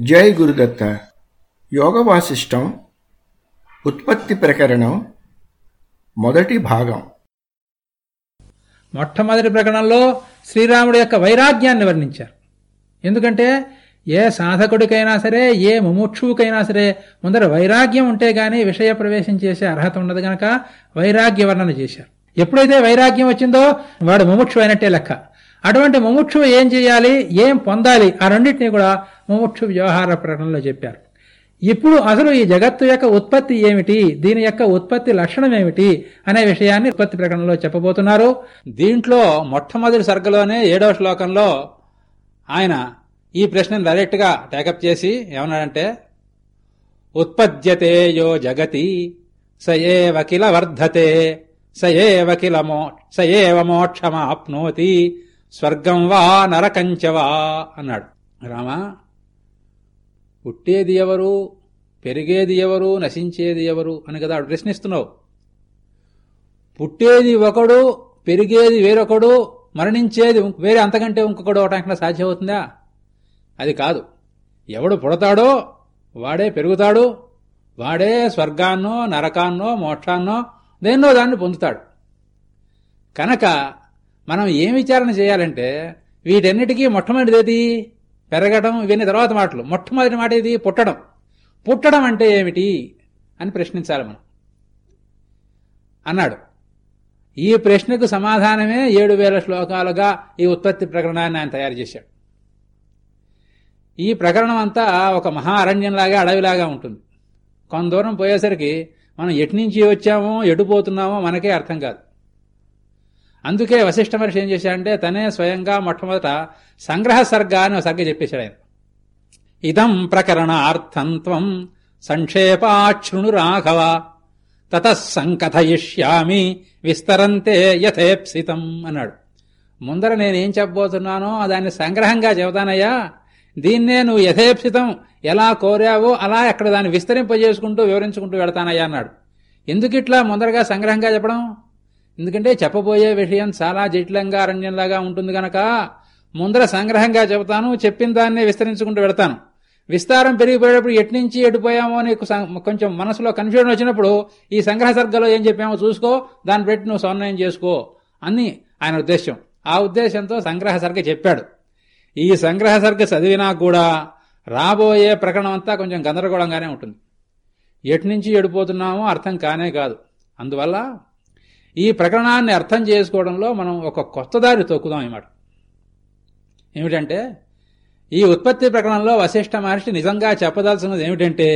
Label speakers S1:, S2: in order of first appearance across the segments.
S1: జై గురుదత్త. యోగ వాసిష్టం ఉత్పత్తి ప్రకరణం మొదటి భాగం.
S2: మొట్టమొదటి ప్రకరణంలో శ్రీరాముడి యొక్క వైరాగ్యాన్ని వర్ణించారు. ఎందుకంటే ఏ సాధకుడికైనా సరే ఏ ముముక్షువుకైనా సరే ముందర వైరాగ్యం ఉంటే గాని విషయ ప్రవేశం చేసే అర్హత ఉండదు గనక వైరాగ్య వర్ణన చేశారు. ఎప్పుడైతే వైరాగ్యం వచ్చిందో వాడు ముముక్షు అయినట్టే లెక్క. అటువంటి ముముక్షువు ఏం చేయాలి ఏం పొందాలి ఆ రెండింటినీ కూడా మోక్ష వ్యవహార ప్రకటనలో చెప్పారు. ఇప్పుడు అసలు ఈ జగత్తు యొక్క ఉత్పత్తి ఏమిటి? దీని యొక్క ఉత్పత్తి లక్షణం ఏమిటి? అనే విషయాన్ని ఉత్పత్తి ప్రకటనలో చెప్పబోతున్నారు. దీంట్లో మొట్టమొదటి సర్గలోనే ఏడవ శ్లోకంలో ఆయన ఈ ప్రశ్నను డైరెక్ట్గా టేకప్ చేసి ఏమన్నాడంటే ఉత్పద్యతే యో జగతి స వకిల వర్ధతే స ఏవ కిల మో స ఏవ మోక్షమాప్నోతి స్వర్గం వా నరకంచవా అన్నాడు. రామా పుట్టేది ఎవరు? పెరిగేది ఎవరు? నశించేది ఎవరు? అని కదా ప్రశ్నిస్తున్నావు. పుట్టేది ఒకడు పెరిగేది వేరొకడు మరణించేది వేరే అంతకంటే ఇంకొకడు అవటానికి సాధ్యమవుతుందా? అది కాదు. ఎవడు పుడతాడో వాడే పెరుగుతాడు వాడే స్వర్గాన్నో నరకాన్నో మోక్షాన్నో దేన్నో దాన్ని పొందుతాడు. కనుక మనం ఏం విచారణ చేయాలంటే వీటన్నిటికీ మొట్టమొదటిది పెరగడం ఇవన్నీ తర్వాత మాటలు. మొట్టమొదటి మాట ఇది పుట్టడం. పుట్టడం అంటే ఏమిటి? అని ప్రశ్నించాలి మనం. అన్నాడు. ఈ ప్రశ్నకు సమాధానమే ఏడు వేల శ్లోకాలుగా ఈ ఉత్పత్తి ప్రకరణాన్ని ఆయన తయారు చేశాడు. ఈ ప్రకరణం అంతా ఒక మహా అరణ్యంలాగా అడవిలాగా ఉంటుంది. కొంత దూరం పోయేసరికి మనం ఎటు నుంచి వచ్చామో ఎటు పోతున్నామో మనకే అర్థం కాదు. అందుకే వశిష్ఠ మహర్షి ఏం చేశాడంటే తనే స్వయంగా మొట్టమొదట సంగ్రహ సర్గ అని ఒక సర్గ చెప్పేశాడు ఆయన. ఇదం ప్రకరణార్థంత్వం సంక్షేపాక్షృణు రాఘవ తత సంకథయిష్యామి విస్తరంతే యథేప్సితం అన్నాడు. ముందర నేనేం చెప్పబోతున్నానో దాన్ని సంగ్రహంగా చెబుతానయ్యా. దీన్నే నువ్వు యథేప్సితం ఎలా కోరావో అలా ఎక్కడ దాన్ని విస్తరింపజేసుకుంటూ వివరించుకుంటూ వెళతానయ్యా అన్నాడు. ఎందుకు ఇట్లా ముందరగా సంగ్రహంగా చెప్పడం? ఎందుకంటే చెప్పబోయే విషయం చాలా జటిలంగా అరణ్యంలాగా ఉంటుంది గనక ముందర సంగ్రహంగా చెబుతాను చెప్పిన దాన్నే విస్తరించుకుంటూ వెళతాను. విస్తారం పెరిగిపోయేటప్పుడు ఎట్నుంచి ఎడిపోయామో నీకు కొంచెం మనసులో కన్ఫ్యూజన్ వచ్చినప్పుడు ఈ సంగ్రహ సర్గలో ఏం చెప్పామో చూసుకో దాన్ని పెట్టి నువ్వు సమన్వయం చేసుకో అని ఆయన ఉద్దేశం ఆ ఉద్దేశంతో సంగ్రహ సర్గ చెప్పాడు. ఈ సంగ్రహ సర్గ చదివినా కూడా రాబోయే ప్రకరణం అంతా కొంచెం గందరగోళంగానే ఉంటుంది. ఎట్నుంచి ఎడిపోతున్నామో అర్థం కానే కాదు. అందువల్ల ఈ ప్రకరణాన్ని అర్థం చేసుకోవడంలో మనం ఒక కొత్త దారి తొక్కుదాం అన్నమాట ఏమిటంటే ఈ ఉత్పత్తి ప్రకరణంలో వశిష్ఠ మహర్షి నిజంగా చెప్పదలుచున్నది ఏమిటంటే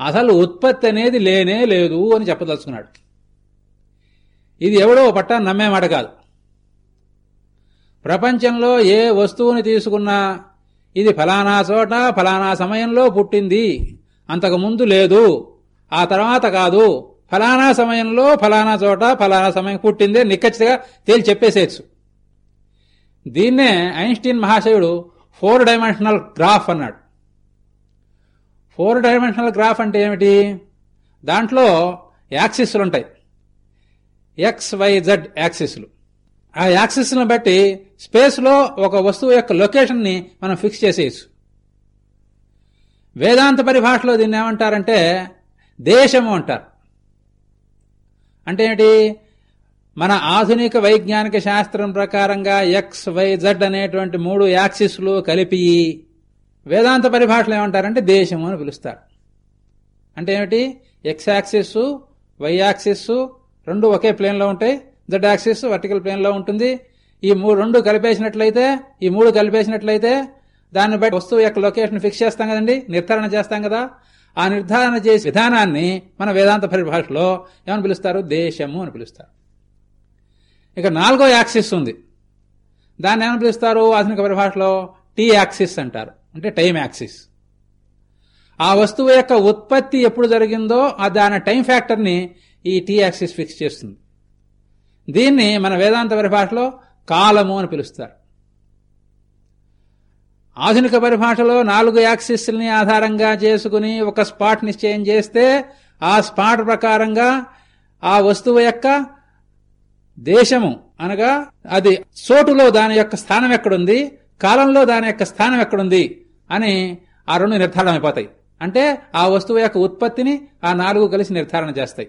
S2: అసలు ఉత్పత్తి అనేది లేనే లేదు అని చెప్పదలుచుకున్నాడు. ఇది ఎవడో పట్టా నమ్మేమాట కాదు. ప్రపంచంలో ఏ వస్తువుని తీసుకున్నా ఇది ఫలానా చోట ఫలానా సమయంలో పుట్టింది అంతకు ముందు లేదు ఆ తర్వాత కాదు ఫలానా సమయంలో ఫలానా చోట ఫలానా సమయం పుట్టిందే నిక్కచ్చిగా తేల్చి చెప్పేసేయచ్చు. దీన్నే ఐన్స్టీన్ మహాశయుడు ఫోర్ డైమెన్షనల్ గ్రాఫ్ అన్నాడు. ఫోర్ డైమెన్షనల్ గ్రాఫ్ అంటే ఏమిటి? దాంట్లో యాక్సిస్లు ఉంటాయి. ఎక్స్ వై జెడ్ యాక్సిస్లు. ఆ యాక్సిస్ను బట్టి స్పేస్లో ఒక వస్తువు యొక్క లొకేషన్ని మనం ఫిక్స్ చేసేయచ్చు. వేదాంత పరిభాషలో దీన్ని ఏమంటారంటే దేశము అంటారు. అంటే ఏంటి? మన ఆధునిక వైజ్ఞానిక శాస్త్రం ప్రకారంగా ఎక్స్ వై జడ్ అనేటువంటి మూడు యాక్సిస్లు కలిపి వేదాంత పరిభాషలు ఏమంటారంటే దేశము అని పిలుస్తారు. అంటే ఏమిటి? ఎక్స్ యాక్సిస్ వై యాక్సిస్ రెండు ఒకే ప్లేన్లో ఉంటాయి. జెడ్ యాక్సిస్ వర్టికల్ ప్లేన్లో ఉంటుంది. ఈ మూడు రెండు కలిపేసినట్లయితే ఈ మూడు కలిపేసినట్లయితే దాన్ని బట్టి వస్తువు యొక్క లొకేషన్ ఫిక్స్ చేస్తాం కదండి. నిర్ధారణ చేస్తాం కదా. ఆ నిర్ధారణ చేసే విధానాన్ని మన వేదాంత పరిభాషలో ఏమని పిలుస్తారు? దేశము అని పిలుస్తారు. ఇక నాలుగో యాక్సిస్ ఉంది. దాన్ని ఏమని పిలుస్తారు ఆధునిక పరిభాషలో? టీ యాక్సిస్ అంటారు. అంటే టైం యాక్సిస్. ఆ వస్తువు యొక్క ఉత్పత్తి ఎప్పుడు జరిగిందో ఆ దాని టైం ఫ్యాక్టర్ని ఈ టీ యాక్సిస్ ఫిక్స్ చేస్తుంది. దీన్ని మన వేదాంత పరిభాషలో కాలము అని పిలుస్తారు. ఆధునిక పరిభాషలో నాలుగు యాక్సిస్ని ఆధారంగా చేసుకుని ఒక స్పాట్ నిశ్చయం చేస్తే ఆ స్పాట్ ప్రకారంగా ఆ వస్తువు యొక్క దేశము అనగా అది చోటులో దాని యొక్క స్థానం ఎక్కడుంది కాలంలో దాని యొక్క స్థానం ఎక్కడుంది అని ఆ రెండు నిర్ధారణ అయిపోతాయి అంటే ఆ వస్తువు యొక్క ఉత్పత్తిని ఆ నాలుగు కలిసి నిర్ధారణ చేస్తాయి.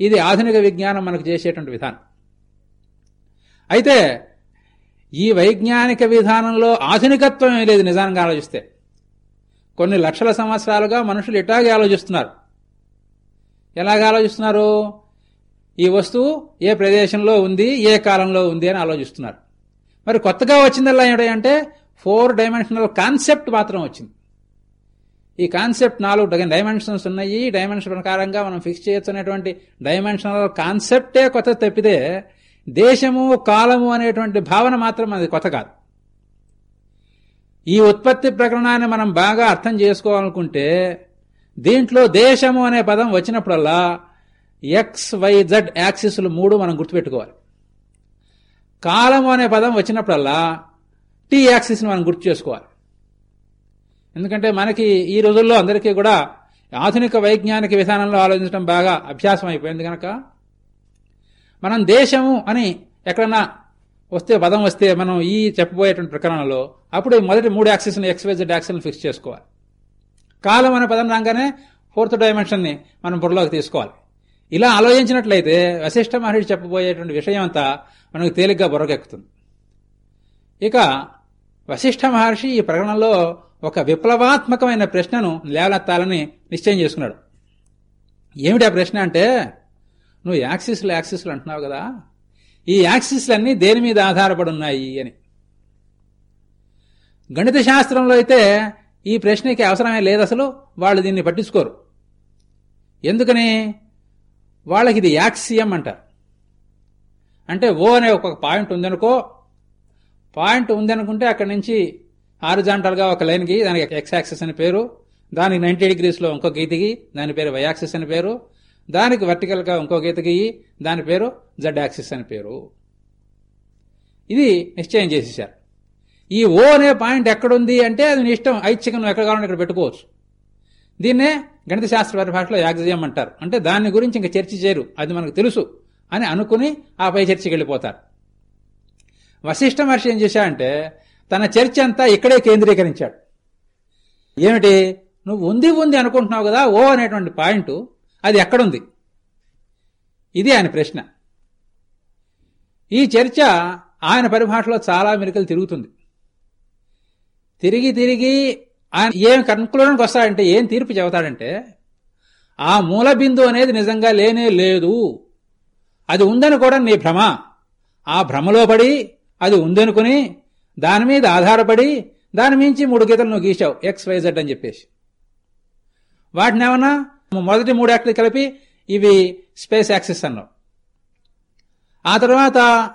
S2: ఇది ఆధునిక విజ్ఞానం మనకు చేసేటువంటి విధానం. అయితే ఈ వైజ్ఞానిక విధానంలో ఆధునికత్వం ఏం లేదు నిజానికి ఆలోచిస్తే. కొన్ని లక్షల సంవత్సరాలుగా మనుషులు ఇటాగే ఆలోచిస్తున్నారు. ఎలాగ ఆలోచిస్తున్నారు? ఈ వస్తువు ఏ ప్రదేశంలో ఉంది ఏ కాలంలో ఉంది అని ఆలోచిస్తున్నారు. మరి కొత్తగా వచ్చిందల్లా ఏమిటంటే ఫోర్ డైమెన్షనల్ కాన్సెప్ట్ మాత్రం వచ్చింది. ఈ కాన్సెప్ట్ నాలుగు డైమెన్షన్స్ ఉన్నాయి. డైమెన్షన్ ప్రకారంగా మనం ఫిక్స్ చేయొచ్చు అనేటువంటి డైమెన్షనల్ కాన్సెప్టే కొత్త తప్పితే దేశము కాలము అనేటువంటి భావన మాత్రం అది కొత్త కాదు. ఈ ఉత్పత్తి ప్రకరణాన్ని మనం బాగా అర్థం చేసుకోవాలనుకుంటే దీంట్లో దేశము అనే పదం వచ్చినప్పుడల్లా ఎక్స్ వై జడ్ యాక్సిస్లు మూడు మనం గుర్తుపెట్టుకోవాలి. కాలము అనే పదం వచ్చినప్పుడల్లా టీ యాక్సిస్ని మనం గుర్తు చేసుకోవాలి. ఎందుకంటే మనకి ఈ రోజుల్లో అందరికీ కూడా ఆధునిక వైజ్ఞానిక విధానంలో ఆలోచించడం బాగా అభ్యాసం అయిపోయింది కనుక మనం దేశము అని ఎక్కడన్నా వస్తే పదం వస్తే మనం ఈ చెప్పబోయేటువంటి ప్రకరణలో అప్పుడు మొదటి మూడు యాక్సిస్ని ఎక్స్వైజెడ్ యాక్సిస్ని ఫిక్స్ చేసుకోవాలి. కాలం అనే పదం రాగానే ఫోర్త్ డైమెన్షన్ని మనం బుర్రలోకి తీసుకోవాలి. ఇలా ఆలోచించినట్లయితే వశిష్ఠ మహర్షి చెప్పబోయేటువంటి విషయం అంతా మనకు తేలిగ్గా బుర్రకెక్కుతుంది. ఇక వశిష్ఠ మహర్షి ఈ ప్రకటనలో ఒక విప్లవాత్మకమైన ప్రశ్నను లేవనెత్తాలని నిశ్చయం చేసుకున్నాడు. ఏమిటి ఆ ప్రశ్న అంటే నువ్వు యాక్సిస్లు యాక్సిస్లు అంటున్నావు కదా. ఈ యాక్సిస్లన్నీ దేని మీద ఆధారపడి ఉన్నాయి అని. గణిత శాస్త్రంలో అయితే ఈ ప్రశ్నకి అవసరమే లేదు అసలు వాళ్ళు దీన్ని పట్టించుకోరు. ఎందుకని? వాళ్ళకి ఇది యాక్సియం అంటారు. అంటే ఓ అనే ఒక పాయింట్ ఉందనుకో పాయింట్ ఉందనుకుంటే అక్కడి నుంచి హారిజాంటల్గా ఒక లైన్కి దానికి ఎక్స్ యాక్సెస్ అని పేరు దానికి నైంటీ డిగ్రీస్లో ఇంకో గీతికి దాని పేరు వై అని పేరు దానికి వర్టికల్గా ఇంకో గీత గీయి దాని పేరు జడ్ యాక్సిస్ అని పేరు. ఇది నిశ్చయం చేసేసారు. ఈ ఓ అనే పాయింట్ ఎక్కడుంది అంటే అది నీ ఇష్టం ఐచ్ఛికం నువ్వు ఎక్కడ కావాలంటే ఇక్కడ పెట్టుకోవచ్చు. దీన్నే గణిత శాస్త్ర పరిభాషలో యాగ్జియం అంటారు. అంటే దాని గురించి ఇంకా చర్చ చేయరు అది మనకు తెలుసు అని అనుకుని ఆ పై చర్చకి వెళ్ళిపోతారు. వశిష్ఠ మహర్షి ఏం చేశాడంటే తన చర్చ అంతా ఇక్కడే కేంద్రీకరించాడు. ఏమిటి? నువ్వు ఉంది ఉంది అనుకుంటున్నావు కదా ఓ అనేటువంటి పాయింట్ అది ఎక్కడుంది? ఇది ఆయన ప్రశ్న. ఈ చర్చ ఆయన పరిభాషలో చాలా మెరుకలు తిరుగుతుంది. తిరిగి తిరిగి ఆయన ఏం కన్క్లూజన్కి వస్తాడంటే ఏం తీర్పు చెబుతాడంటే ఆ మూల బిందు అనేది నిజంగా లేనే లేదు. అది ఉందని కూడా నీ భ్రమ. ఆ భ్రమలో పడి అది ఉందనుకుని దాని మీద ఆధారపడి దాని మించి మూడు గీతలు నువ్వు గీసావు ఎక్స్ వైజెడ్ అని చెప్పేసి. వాటిని ఏమన్నా మొదటి మూడు యాక్ట్లు కలిపి ఇవి స్పేస్ యాక్సిస్ అన్నావు. ఆ తర్వాత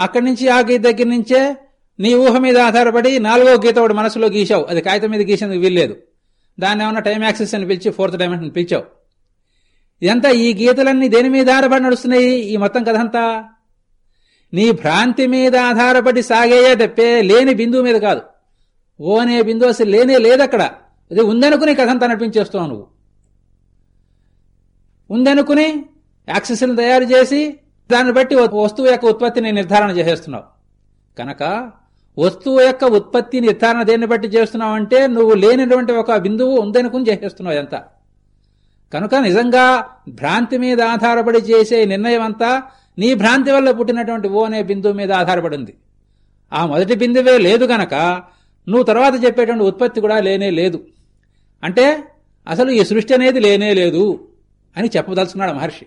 S2: అక్కడి నుంచి ఆ గీత దగ్గర నుంచే నీ ఊహ మీద ఆధారపడి నాలుగో గీత ఒకటి మనసులో గీసావు అది కాగితం మీద గీసేందుకు వీల్లేదు. దాన్ని ఏమన్నా టైం యాక్సిస్ అని పిలిచి ఫోర్త్ డైమెన్షన్ పిలిచావు. ఇదంతా ఈ గీతలన్నీ దేని మీద ఆధారపడి నడుస్తున్నాయి? ఈ మొత్తం కథంతా? నీ భ్రాంతి మీద ఆధారపడి సాగేయే తప్పే లేని బిందువు మీద కాదు. ఓ అనే బిందువు అసలు లేనే లేదక్కడ. అది ఉందనుకుని కథంతా నడిపించేస్తావు నువ్వు. ఉందనుకుని యాక్సెస్ని తయారు చేసి దాన్ని బట్టి వస్తువు యొక్క ఉత్పత్తిని నిర్ధారణ చేసేస్తున్నావు. కనుక వస్తువు యొక్క ఉత్పత్తి నిర్ధారణ దేన్ని బట్టి చేస్తున్నావు అంటే నువ్వు లేనటువంటి ఒక బిందువు ఉందనుకుని చేసేస్తున్నావు ఎంత కనుక నిజంగా భ్రాంతి మీద ఆధారపడి చేసే నిర్ణయం అంతా నీ భ్రాంతి వల్ల పుట్టినటువంటి ఓ అనే బిందువు మీద ఆధారపడింది. ఆ మొదటి బిందువే లేదు గనక నువ్వు తర్వాత చెప్పేటువంటి ఉత్పత్తి కూడా లేనే లేదు. అంటే అసలు ఈ సృష్టి అనేది లేనే లేదు. అని చెప్పదలుచుకున్నాడు మహర్షి.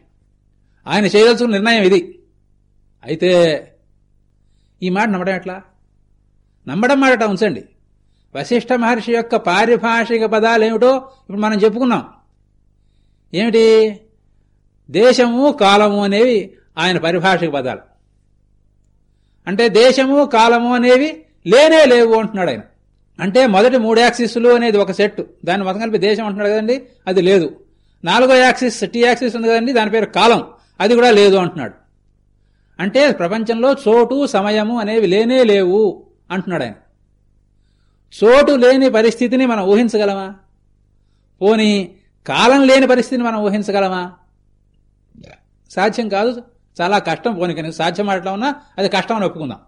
S2: ఆయన చేయదలుచుకున్న నిర్ణయం ఇది. అయితే ఈ మాట నమ్మడం ఎట్లా? నమ్మడం మాట ఉంచండి. వశిష్ఠ మహర్షి యొక్క పారిభాషిక పదాలు ఏమిటో ఇప్పుడు మనం చెప్పుకున్నాం. ఏమిటి? దేశము కాలము అనేవి ఆయన పరిభాషిక పదాలు. అంటే దేశము కాలము అనేవి లేనే లేవు అంటున్నాడు ఆయన. అంటే మొదటి మూడు యాక్సిస్లు అనేది ఒక సెట్ దాన్ని మొత్తం కలిపి దేశం అంటున్నాడు కదండి అది లేదు. నాలుగో యాక్సిస్ టీ యాక్సిస్ ఉంది కదండి దాని పేరు కాలం. అది కూడా లేదు అంటున్నాడు. అంటే ప్రపంచంలో చోటు సమయము అనేవి లేనే లేవు అంటున్నాడు ఆయన. చోటు లేని పరిస్థితిని మనం ఊహించగలమా? పోని కాలం లేని పరిస్థితిని మనం ఊహించగలమా? సాధ్యం కాదు. చాలా కష్టం పోనీ కానీ సాధ్యం అట్లా ఉన్నా అది కష్టం అని ఒప్పుకుందాం.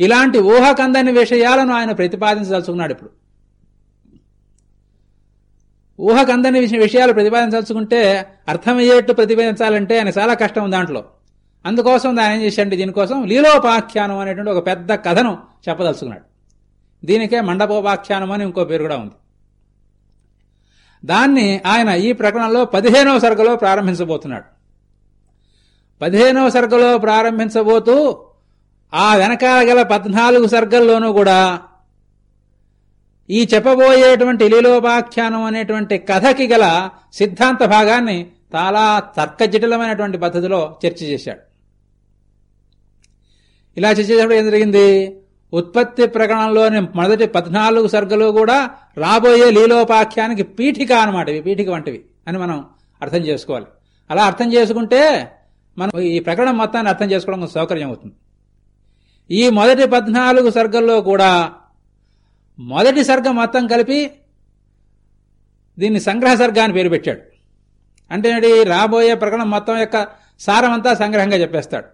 S2: ఇలాంటి ఊహకందని విషయాలను ఆయన ప్రతిపాదించదలుచుకున్నాడు ఇప్పుడు. ఊహకు అందని విషయాలు ప్రతిపాదించాల్సుకుంటే అర్థమయ్యేట్టు ప్రతిపాదించాలంటే ఆయన చాలా కష్టం దాంట్లో. అందుకోసం దాని ఏం చేశాడు దీనికోసం లీలోపాఖ్యానం అనేటువంటి ఒక పెద్ద కథను చెప్పదలుచుకున్నాడు. దీనికే మండపోపాఖ్యానం అని ఇంకో పేరు కూడా ఉంది. దాన్ని ఆయన ఈ ప్రకటనలో పదిహేనవ సర్గలో ప్రారంభించబోతున్నాడు. పదిహేనవ సరుకులో ప్రారంభించబోతూ ఆ వెనకాల గల పద్నాలుగు సర్గల్లోనూ కూడా ఈ చెప్పబోయేటువంటి లీలోపాఖ్యానం అనేటువంటి కథకి గల సిద్ధాంత భాగాన్ని చాలా తర్కజటిలమైనటువంటి పద్ధతిలో చర్చ చేశాడు. ఇలా చర్చ చేసినప్పుడు ఏం జరిగింది? ఉత్పత్తి ప్రకరణంలోని మొదటి పద్నాలుగు సర్గలు కూడా రాబోయే లీలోపాఖ్యానికి పీఠిక అనమాట ఇవి పీఠిక వంటివి అని మనం అర్థం చేసుకోవాలి. అలా అర్థం చేసుకుంటే మనం ఈ ప్రకరణం మొత్తాన్ని అర్థం చేసుకోవడం సౌకర్యం అవుతుంది. ఈ మొదటి పద్నాలుగు సర్గల్లో కూడా మొదటి సర్గం మొత్తం కలిపి దీన్ని సంగ్రహ సర్గ అని పేరు పెట్టాడు. అంటే ఏంటి? రాబోయే ప్రకటన మొత్తం యొక్క సారమంతా సంగ్రహంగా చెప్పేస్తాడు.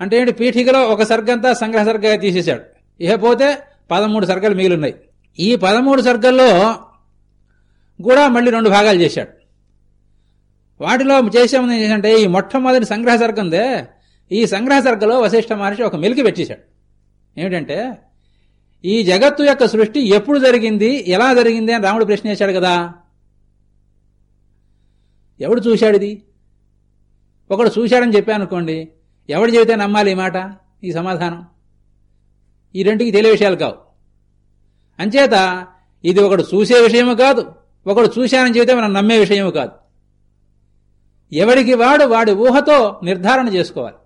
S2: అంటే ఏంటి? పీఠికలో ఒక సర్గంతా సంగ్రహ సర్గగా తీసేశాడు. ఇకపోతే పదమూడు సర్గలు మిగిలిన్నాయి. ఈ పదమూడు సర్గల్లో కూడా మళ్ళీ రెండు భాగాలు చేశాడు. వాటిలో చేసేమని ఏంటంటే ఈ మొట్టమొదటి సంగ్రహ సర్గందే ఈ సంగ్రహ సర్గలో వశిష్ఠ మహర్షి ఒక మెలికి పెట్టేశాడు. ఏమిటంటే ఈ జగత్తు యొక్క సృష్టి ఎప్పుడు జరిగింది ఎలా జరిగింది అని రాముడు ప్రశ్న చేశాడు కదా. ఎవడు చూశాడు ఇది? ఒకడు చూశాడని చెప్పానుకోండి ఎవడు చెబితే నమ్మాలి ఈ మాట ఈ సమాధానం? ఈ రెంటికి తెలియ విషయాలు కావు. అంచేత ఇది ఒకడు చూసే విషయము కాదు ఒకడు చూశానని చెబితే మనం నమ్మే విషయము కాదు. ఎవడికి వాడు వాడి ఊహతో నిర్ధారణ చేసుకోవాలి.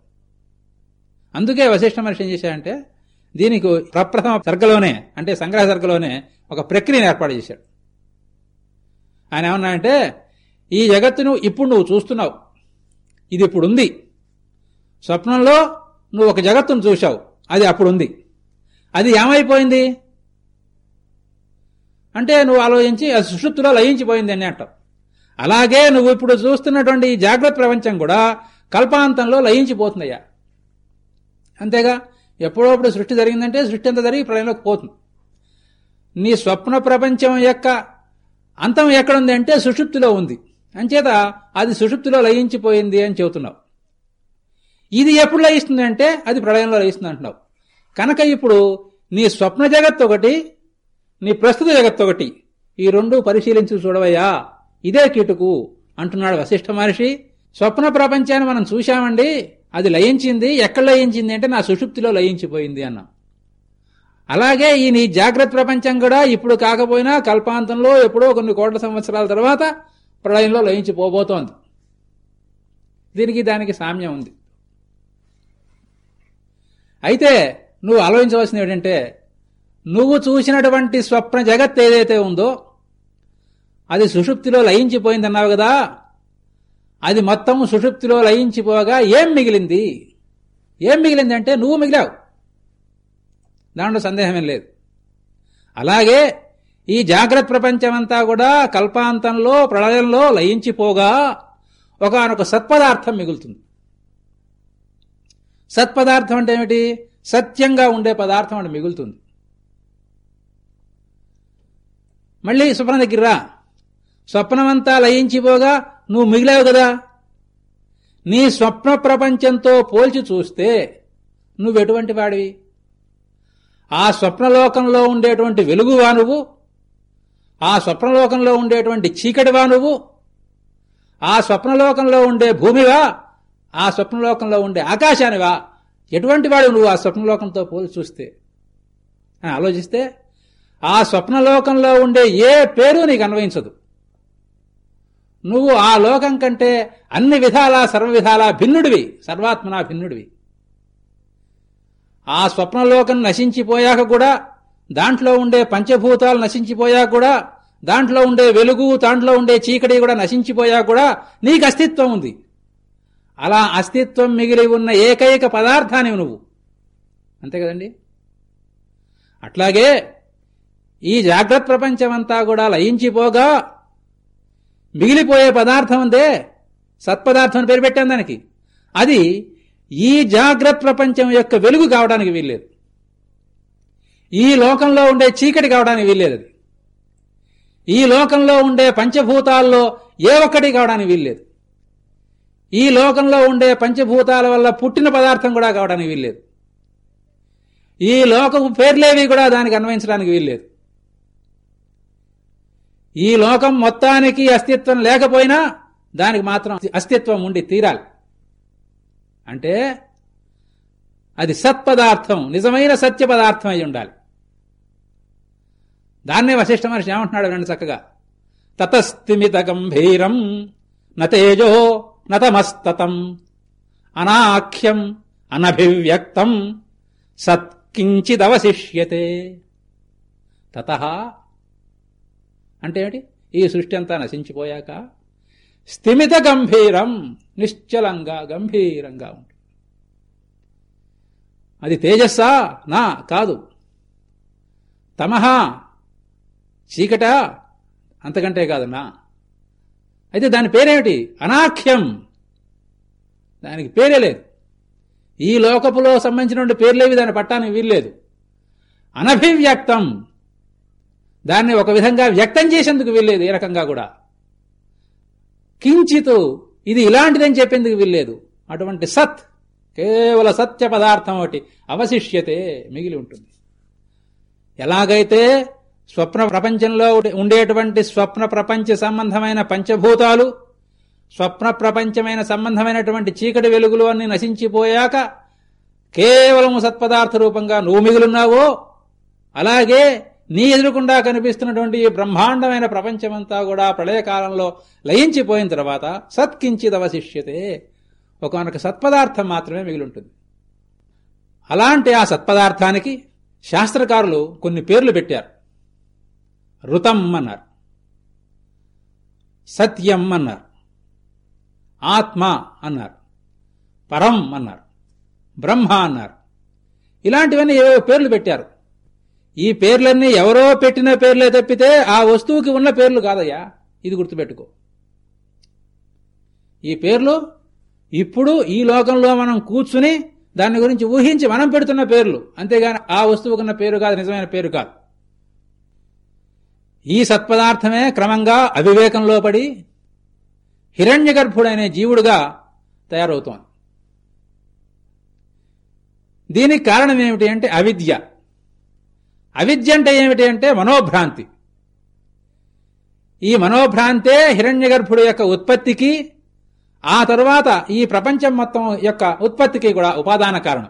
S2: అందుకే వశిష్ఠ మనిషి ఏం చేశాడంటే దీనికి ప్రప్రథమ సర్గలోనే అంటే సంగ్రహ సర్గలోనే ఒక ప్రక్రియను ఏర్పాటు చేశాడు. ఆయన ఏమన్నాడంటే ఈ జగత్తును ఇప్పుడు నువ్వు చూస్తున్నావు. ఇది ఇప్పుడు ఉంది. స్వప్నంలో నువ్వు ఒక జగత్తును చూశావు. అది అప్పుడు ఉంది. అది ఏమైపోయింది? అంటే నువ్వు ఆలోచించి అది సుషుప్తిలో లయించిపోయింది అని అంటావు అలాగే నువ్వు ఇప్పుడు చూస్తున్నటువంటి ఈ జాగ్రత్త ప్రపంచం కూడా కల్పాంతంలో లయించిపోతుందయ్యా. అంతేగా? ఎప్పుడప్పుడు సృష్టి జరిగిందంటే సృష్టి అంతా జరిగి ప్రళయంలోకి పోతుంది. నీ స్వప్న ప్రపంచం యొక్క అంతం ఎక్కడుంది అంటే సుషుప్తిలో ఉంది. అంచేత అది సుషుప్తిలో లయించిపోయింది అని చెబుతున్నావు. ఇది ఎప్పుడు లయిస్తుంది అంటే అది ప్రళయంలో లయిస్తుంది అంటున్నావు. కనుక ఇప్పుడు నీ స్వప్న జగత్ ఒకటి నీ ప్రస్తుత జగత్ ఒకటి ఈ రెండు పరిశీలించి చూడవయ్యా. ఇదే కిటుకు అంటున్నాడు వశిష్ఠ మహర్షి. స్వప్న ప్రపంచాన్ని మనం చూశామండి. అది లయించింది. ఎక్కడ లయించింది అంటే నా సుషుప్తిలో లయించిపోయింది అన్నాం. అలాగే ఈ నీ జాగ్రత్త ప్రపంచం కూడా ఇప్పుడు కాకపోయినా కల్పాంతంలో ఎప్పుడో కొన్ని కోట్ల సంవత్సరాల తర్వాత ప్రళయంలో లయించిపోబోతోంది. దీనికి దానికి సామ్యం ఉంది. అయితే నువ్వు ఆలోచించవలసింది ఏంటంటే నువ్వు చూసినటువంటి స్వప్న జగత్ ఏదైతే ఉందో అది సుషుప్తిలో లయించిపోయిందన్నావు కదా అది మొత్తం సుషుప్తిలో లయించిపోగా ఏం మిగిలింది? ఏం మిగిలింది అంటే నువ్వు మిగిలావు. దాంట్లో సందేహమేం లేదు. అలాగే ఈ జాగ్రత్త ప్రపంచమంతా కూడా కల్పాంతంలో ప్రళయంలో లయించిపోగా ఒకనొక సత్పదార్థం మిగులుతుంది. సత్పదార్థం అంటే ఏమిటి? సత్యంగా ఉండే పదార్థం అంటే మిగులుతుంది. మళ్ళీ స్వప్నం దగ్గర స్వప్నమంతా లయించిపోగా నువ్వు మిగిలావు కదా. నీ స్వప్న ప్రపంచంతో పోల్చి చూస్తే నువ్వెటువంటి వాడివి? ఆ స్వప్నలోకంలో ఉండేటువంటి వెలుగువా నువ్వు? ఆ స్వప్నలోకంలో ఉండేటువంటి చీకటివా నువ్వు? ఆ స్వప్నలోకంలో ఉండే భూమివా? ఆ స్వప్నలోకంలో ఉండే ఆకాశానివా? ఎటువంటి వాడు నువ్వు ఆ స్వప్నలోకంతో పోల్చి చూస్తే? అని ఆలోచిస్తే ఆ స్వప్నలోకంలో ఉండే ఏ పేరు నీకు అన్వయించదు. నువ్వు ఆ లోకం కంటే అన్ని విధాలా సర్వ విధాలా భిన్నుడివి సర్వాత్మనా భిన్నుడివి. ఆ స్వప్నలోకం నశించిపోయాక కూడా దాంట్లో ఉండే పంచభూతాలు నశించిపోయాక కూడా దాంట్లో ఉండే వెలుగు దాంట్లో ఉండే చీకటి కూడా నశించిపోయాక కూడా నీకు అస్తిత్వం ఉంది. అలా అస్తిత్వం మిగిలి ఉన్న ఏకైక పదార్థాన్ని నువ్వు. అంతే కదండి? అట్లాగే ఈ జాగ్రత్త ప్రపంచమంతా కూడా లయించిపోగా మిగిలిపోయే పదార్థం ఉందే. సత్పదార్థం పేరు పెట్టాను దానికి. అది ఈ జాగ్రత్త ప్రపంచం యొక్క వెలుగు కావడానికి వీల్లేదు. ఈ లోకంలో ఉండే చీకటి కావడానికి వీల్లేదు అది. ఈ లోకంలో ఉండే పంచభూతాల్లో ఏ ఒక్కటి కావడానికి వీల్లేదు. ఈ లోకంలో ఉండే పంచభూతాల వల్ల పుట్టిన పదార్థం కూడా కావడానికి వీల్లేదు. ఈ లోకపు పేర్లేవి కూడా దానికి అన్వయించడానికి వీల్లేదు. ఈ లోకం మొత్తానికి అస్తిత్వం లేకపోయినా దానికి మాత్రం అస్తిత్వం ఉండి తీరాలి. అంటే అది సత్పదార్థం నిజమైన సత్య పదార్థం అయి ఉండాలి. దాన్నే వశిష్ఠ మహర్షి ఏమంటున్నాడు రెండు చక్కగా? తతస్థిమిత గంభీరం నతేజో నతమస్తతం అనాఖ్యం అనభివ్యక్తం సత్కించిదవశిష్యతే. తత అంటే ఏమిటి? ఈ సృష్టి అంతా నశించిపోయాక స్థిమిత గంభీరం నిశ్చలంగా గంభీరంగా ఉంటుంది. అది తేజస్సా? నా కాదు. తమహా? చీకట? అంతకంటే కాదు నా. అయితే దాని పేరేమిటి? అనాఖ్యం. దానికి పేరే లేదు. ఈ లోకపులో సంబంధించిన పేర్లేవి దాన్ని పట్టానికి వీల్లేదు. అనభివ్యక్తం. దాన్ని ఒక విధంగా వ్యక్తం చేసేందుకు వీల్లేదు ఏ రకంగా కూడా. కించితు ఇది ఇలాంటిదని చెప్పేందుకు వీల్లేదు. అటువంటి సత్ కేవల సత్య పదార్థం ఒకటి అవశిష్యతే మిగిలి ఉంటుంది. ఎలాగైతే స్వప్న ప్రపంచంలో ఉండేటువంటి స్వప్న ప్రపంచ సంబంధమైన పంచభూతాలు స్వప్న ప్రపంచమైన సంబంధమైనటువంటి చీకటి వెలుగులు అన్ని నశించిపోయాక కేవలం సత్పదార్థ రూపంగా నువ్వు మిగులున్నావో అలాగే నీ ఎదురుకుండా కనిపిస్తున్నటువంటి ఈ బ్రహ్మాండమైన ప్రపంచమంతా కూడా ప్రళయకాలంలో లయించిపోయిన తర్వాత సత్కించిదవశిష్యతే ఒకనొక సత్పదార్థం మాత్రమే మిగిలింటుంది. అలాంటి ఆ సత్పదార్థానికి శాస్త్రకారులు కొన్ని పేర్లు పెట్టారు. ఋతం అన్నారు. సత్యం అన్నారు. ఆత్మ అన్నారు. పరం అన్నారు. బ్రహ్మ అన్నారు. ఇలాంటివన్నీ ఏవో పేర్లు పెట్టారు. ఈ పేర్లన్నీ ఎవరో పెట్టిన పేర్లే తప్పితే ఆ వస్తువుకి ఉన్న పేర్లు కాదయ్యా. ఇది గుర్తుపెట్టుకో. ఈ పేర్లు ఇప్పుడు ఈ లోకంలో మనం కూర్చుని దాని గురించి ఊహించి మనం పెడుతున్న పేర్లు. అంతేగాని ఆ వస్తువుకున్న పేరు కాదు నిజమైన పేరు కాదు. ఈ సత్పదార్థమే క్రమంగా అవివేకంలో పడి హిరణ్య గర్భుడైన జీవుడుగా తయారవుతోంది. దీనికి కారణం ఏమిటి అంటే అవిద్య. అవిద్య అంటే ఏమిటి అంటే మనోభ్రాంతి. ఈ మనోభ్రాంతే హిరణ్యగర్భుడు యొక్క ఉత్పత్తికి ఆ తరువాత ఈ ప్రపంచం మొత్తం యొక్క ఉత్పత్తికి కూడా ఉపాదాన కారణం.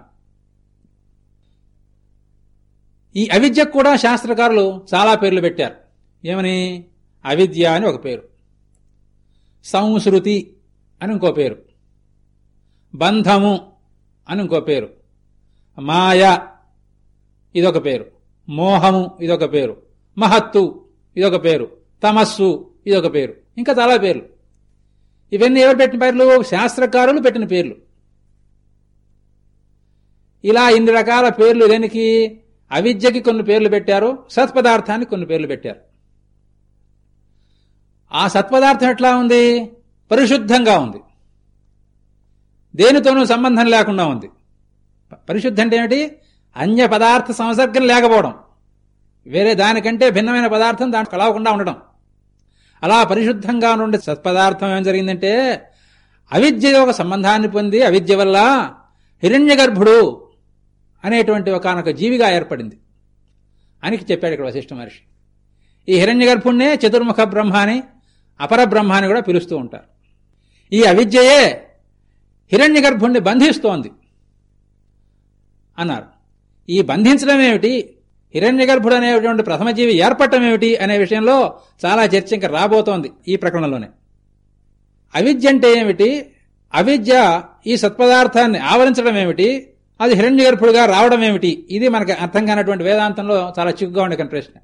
S2: ఈ అవిద్యకు కూడా శాస్త్రకారులు చాలా పేర్లు పెట్టారు. ఏమని? అవిద్య అని ఒక పేరు. సంస్కృతి అని ఇంకో పేరు. బంధము అని ఇంకో పేరు. మాయ ఇదొక పేరు. మోహము ఇదొక పేరు. మహత్తు ఇదొక పేరు. తమస్సు ఇదొక పేరు. ఇంకా చాలా పేర్లు. ఇవన్నీ ఎవరు పెట్టిన పేర్లు? శాస్త్రకారులు పెట్టిన పేర్లు. ఇలా ఇన్ని రకాల పేర్లు దేనికి? అవిద్యకి కొన్ని పేర్లు పెట్టారు సత్పదార్థానికి కొన్ని పేర్లు పెట్టారు. ఆ సత్పదార్థం ఎట్లా ఉంది? పరిశుద్ధంగా ఉంది. దేనితోనూ సంబంధం లేకుండా ఉంది. పరిశుద్ధం అంటే ఏమిటి? అన్య పదార్థ సంసర్గం లేకపోవడం. వేరే దానికంటే భిన్నమైన పదార్థం దాంట్లో కలవకుండా ఉండడం. అలా పరిశుద్ధంగా ఉండే సత్పదార్థం ఏం జరిగిందంటే అవిద్య ఒక సంబంధాన్ని పొంది అవిద్య వల్ల హిరణ్య గర్భుడు అనేటువంటి ఒకనొక జీవిగా ఏర్పడింది. అని చెప్పాడు ఇక్కడ వశిష్ఠ మహర్షి. ఈ హిరణ్య గర్భుణ్ణే చతుర్ముఖ బ్రహ్మ అని అపర బ్రహ్మ అని కూడా పిలుస్తూ ఉంటారు. ఈ అవిద్యయే హిరణ్య గర్భుణ్ణి బంధిస్తోంది అన్నారు. ఈ బంధించడం ఏమిటి హిరణ్యగర్భుడు అనేటువంటి ప్రథమ జీవి ఏర్పడటం ఏమిటి అనే విషయంలో చాలా చర్చ ఇంకా రాబోతోంది ఈ ప్రకరణలోనే. అవిద్య అంటే ఏమిటి? అవిద్య ఈ సత్పదార్థాన్ని ఆవరించడం ఏమిటి అది హిరణ్య గర్భుడుగా రావడం ఏమిటి ఇది మనకు అర్థం కానటువంటి వేదాంతంలో చాలా చిక్కుగా ఉండే ప్రశ్న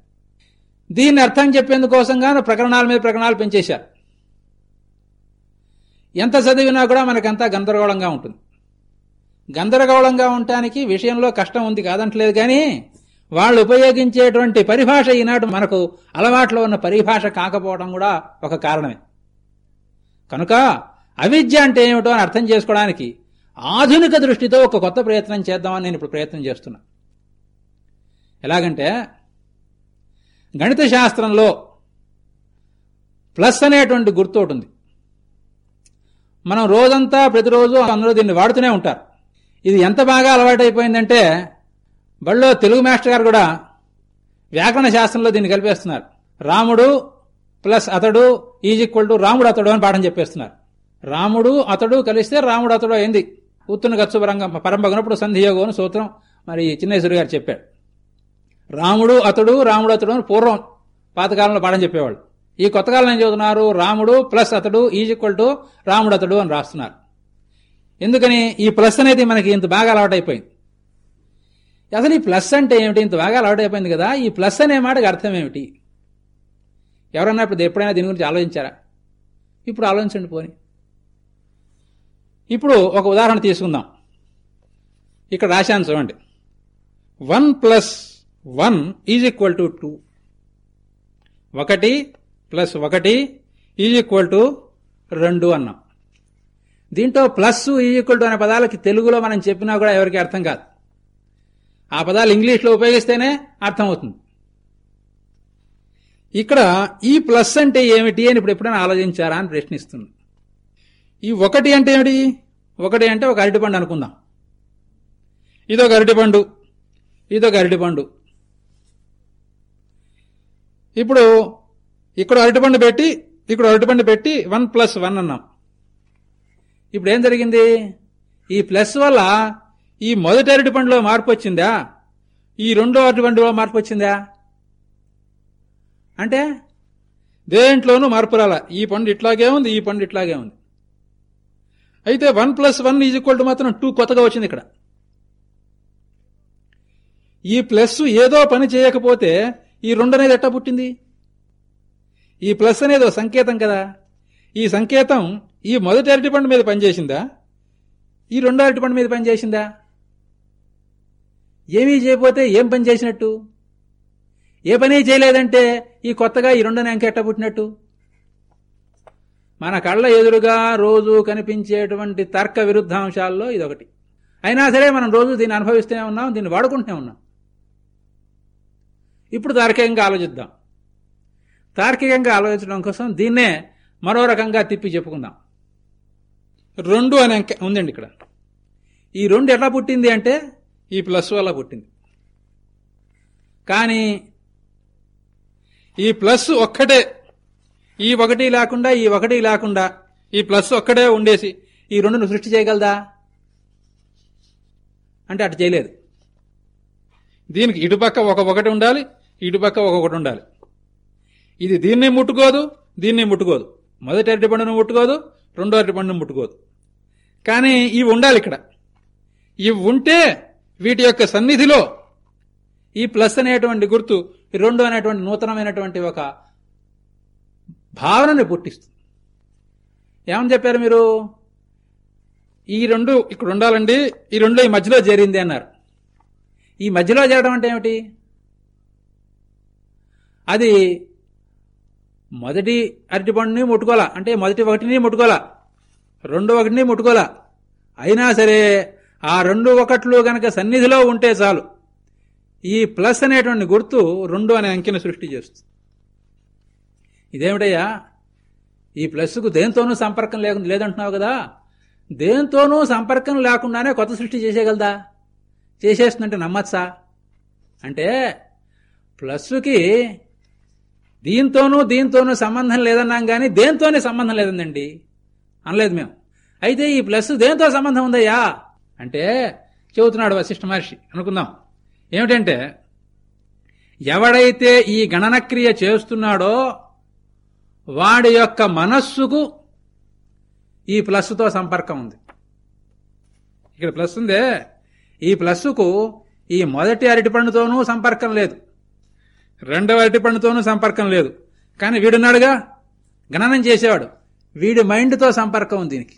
S2: దీన్ని అర్థం చెప్పేందుకోసంగాను ప్రకరణాల మీద ప్రకరణాలు పెంచేశారు. ఎంత చదివినా కూడా మనకంతా గందరగోళంగా ఉంటుంది. గందరగోళంగా ఉండటానికి విషయంలో కష్టం ఉంది కాదంటలేదు కానీ వాళ్ళు ఉపయోగించేటువంటి పరిభాష ఈనాడు మనకు అలవాట్లో ఉన్న పరిభాష కాకపోవడం కూడా ఒక కారణమే. కనుక అవిద్య అంటే ఏమిటో అని అర్థం చేసుకోవడానికి ఆధునిక దృష్టితో ఒక కొత్త ప్రయత్నం చేద్దామని నేను ఇప్పుడు ప్రయత్నం చేస్తున్నా. ఎలాగంటే గణిత శాస్త్రంలో ప్లస్ అనేటువంటి గుర్తు ఒకటి ఉంది. మనం రోజంతా ప్రతిరోజు అందరూ దీన్ని వాడుతూనే ఉంటారు. ఇది ఎంత బాగా అలవాటైపోయిందంటే బళ్ళో తెలుగు మాస్టర్ గారు కూడా వ్యాకరణ శాస్త్రంలో దీన్ని కలిపేస్తున్నారు. రాముడు ప్లస్ అతడు ఈజ్ ఈక్వల్ టు రాముడు అతడు అని పాఠం చెప్పేస్తున్నారు. రాముడు అతడు కలిస్తే రాముడు అతడు అయింది. ఉత్తున గచ్చు పరంగా సంధియోగం అని సూత్రం మరి చిన్నేశ్వరి గారు చెప్పాడు. రాముడు అతడు రాముడు అతడు అని పూర్వం పాతకాలంలో పాఠం చెప్పేవాళ్ళు. ఈ కొత్త కాలం ఏం చదువుతున్నారు? రాముడు ప్లస్ అతడు ఈజ్ ఈక్వల్ టు రాముడు అతడు అని రాస్తున్నారు. ఎందుకని ఈ ప్లస్ అనేది మనకి ఇంత బాగా అలవాటైపోయింది అసలు ఈ ప్లస్ అంటే ఏమిటి? ఇంత బాగా అలవాటైపోయింది కదా ఈ ప్లస్ అనే మాటకి అర్థం ఏమిటి? ఎవరన్నా ఇప్పుడు ఎప్పుడైనా దీని గురించి ఆలోచించారా? ఇప్పుడు ఆలోచించండి పోని. ఇప్పుడు ఒక ఉదాహరణ తీసుకుందాం. ఇక్కడ రాశాను చూడండి. One plus one is equal to two. ఒకటి ప్లస్ ఒకటి ఈజ్ ఈక్వల్ టు రెండు అన్నాం. దీంట్లో ప్లస్ ఈక్వల్ టు అనే పదాలకి తెలుగులో మనం చెప్పినా కూడా ఎవరికి అర్థం కాదు. ఆ పదాలు ఇంగ్లీష్లో ఉపయోగిస్తేనే అర్థమవుతుంది. ఇక్కడ ఈ ప్లస్ అంటే ఏమిటి అని ఇప్పుడు ఎప్పుడైనా ఆలోచించారా అని ప్రశ్నిస్తుంది. ఈ ఒకటి అంటే ఏమిటి? ఒకటి అంటే ఒక అరటిపండు అనుకుందాం. ఇదొక అరటిపండు. ఇదొక అరటిపండు. ఇప్పుడు ఇక్కడ అరటిపండు పెట్టి ఇక్కడ అరటిపండు పెట్టి వన్ ప్లస్ వన్ అన్నాం. ఇప్పుడు ఏం జరిగింది? ఈ ప్లస్ వల్ల ఈ మొదటి అరటిపండులో మార్పు వచ్చిందా? ఈ రెండో అరటిపండులో మార్పు వచ్చిందా? అంటే దేంట్లోనూ మార్పు రాల. ఈ పండు ఇట్లాగే ఉంది ఈ పండు ఇట్లాగే ఉంది. అయితే one plus one is equal to మాత్రం టూ కొత్తగా వచ్చింది ఇక్కడ. ఈ ప్లస్ ఏదో పని చేయకపోతే ఈ రెండు అనేది ఎట్టా పుట్టింది? ఈ ప్లస్ అనేది సంకేతం కదా. ఈ సంకేతం ఈ మొదటి అరటిపండు మీద పనిచేసిందా? ఈ రెండో అరటిపండు మీద పనిచేసిందా? ఏమీ చేయకపోతే ఏం పని చేసినట్టు? ఏ పని చేయలేదంటే ఈ కొత్తగా ఈ రెండోని అంకెట్ట పుట్టినట్టు? మన కళ్ళ ఎదురుగా రోజు కనిపించేటువంటి తర్క విరుద్ధాంశాల్లో ఇదొకటి. అయినా సరే మనం రోజు దీన్ని అనుభవిస్తూనే ఉన్నాం దీన్ని వాడుకుంటూనే ఉన్నాం. ఇప్పుడు తార్కికంగా ఆలోచిద్దాం. తార్కికంగా ఆలోచించడం కోసం దీన్నే మరో రకంగా తిప్పి చెప్పుకుందాం. రెండు అనే అంకె ఉందండి ఇక్కడ. ఈ రెండు ఎట్లా పుట్టింది అంటే ఈ ప్లస్ వల్ల పుట్టింది. కానీ ఈ ప్లస్ ఒక్కటే ఈ ఒకటి లేకుండా ఈ ఒకటి లేకుండా ఈ ప్లస్ ఒక్కటే ఉండేసి ఈ రెండును సృష్టి చేయగలదా? అంటే అటు చేయలేదు. దీనికి ఇటుపక్క ఒక ఒకటి ఉండాలి ఇటుపక్క ఒక ఒకటి ఉండాలి. ఇది దీన్ని ముట్టుకోదు దీన్ని ముట్టుకోదు. మొదటి అరటి పండును ముట్టుకోదు రెండో అరటి పండును ముట్టుకోదు. కానీ ఇవి ఉండాలి ఇక్కడ. ఇవి ఉంటే వీటి యొక్క సన్నిధిలో ఈ ప్లస్ అనేటువంటి గుర్తు ఈ రెండు అనేటువంటి నూతనమైనటువంటి ఒక భావనని పుట్టిస్తుంది. ఏమని చెప్పారు మీరు? ఈ రెండు ఇక్కడ ఉండాలండి ఈ రెండు ఈ మధ్యలో చేరింది అన్నారు. ఈ మధ్యలో చేరడం అంటే ఏమిటి? అది మొదటి అరటిపండుని ముట్టుకోలా అంటే మొదటి ఒకటిని ముట్టుకోలా రెండో ఒకటిని ముట్టుకోలా అయినా సరే ఆ రెండు ఒకట్లు గనక సన్నిధిలో ఉంటే చాలు. ఈ ప్లస్ అనేటువంటి గుర్తు రెండు అనే అంకెను సృష్టి చేస్తుంది. ఇదేమిటయ్యా? ఈ ప్లస్కు దేంతోనూ సంపర్కం లేకుండా లేదంటున్నావు కదా? దేంతోనూ సంపర్కం లేకుండానే కొత్త సృష్టి చేసేయగలదా? చేసేస్తుందంటే నమ్మచ్చా? అంటే ప్లస్కి దీంతోనూ దీంతోనూ సంబంధం లేదన్నాం కానీ దేంతోనే సంబంధం లేదండి అనలేదు మేము. అయితే ఈ ప్లస్ దేంతో సంబంధం ఉందయ్యా? అంటే చెబుతున్నాడు వశిష్ఠ మహర్షి. అనుకుందాం. ఏమిటంటే ఎవడైతే ఈ గణనక్రియ చేస్తున్నాడో వాడి యొక్క మనస్సుకు ఈ ప్లస్తో సంపర్కం ఉంది. ఇక్కడ ప్లస్ ఉందే. ఈ ప్లస్కు ఈ మొదటి అరటిపండుతోనూ సంపర్కం లేదు. రెండవ అరటిపండుతోనూ సంపర్కం లేదు. కానీ వీడున్నాడుగా? గణనం చేసేవాడు. వీడి మైండ్తో సంపర్కం ఉంది దీనికి.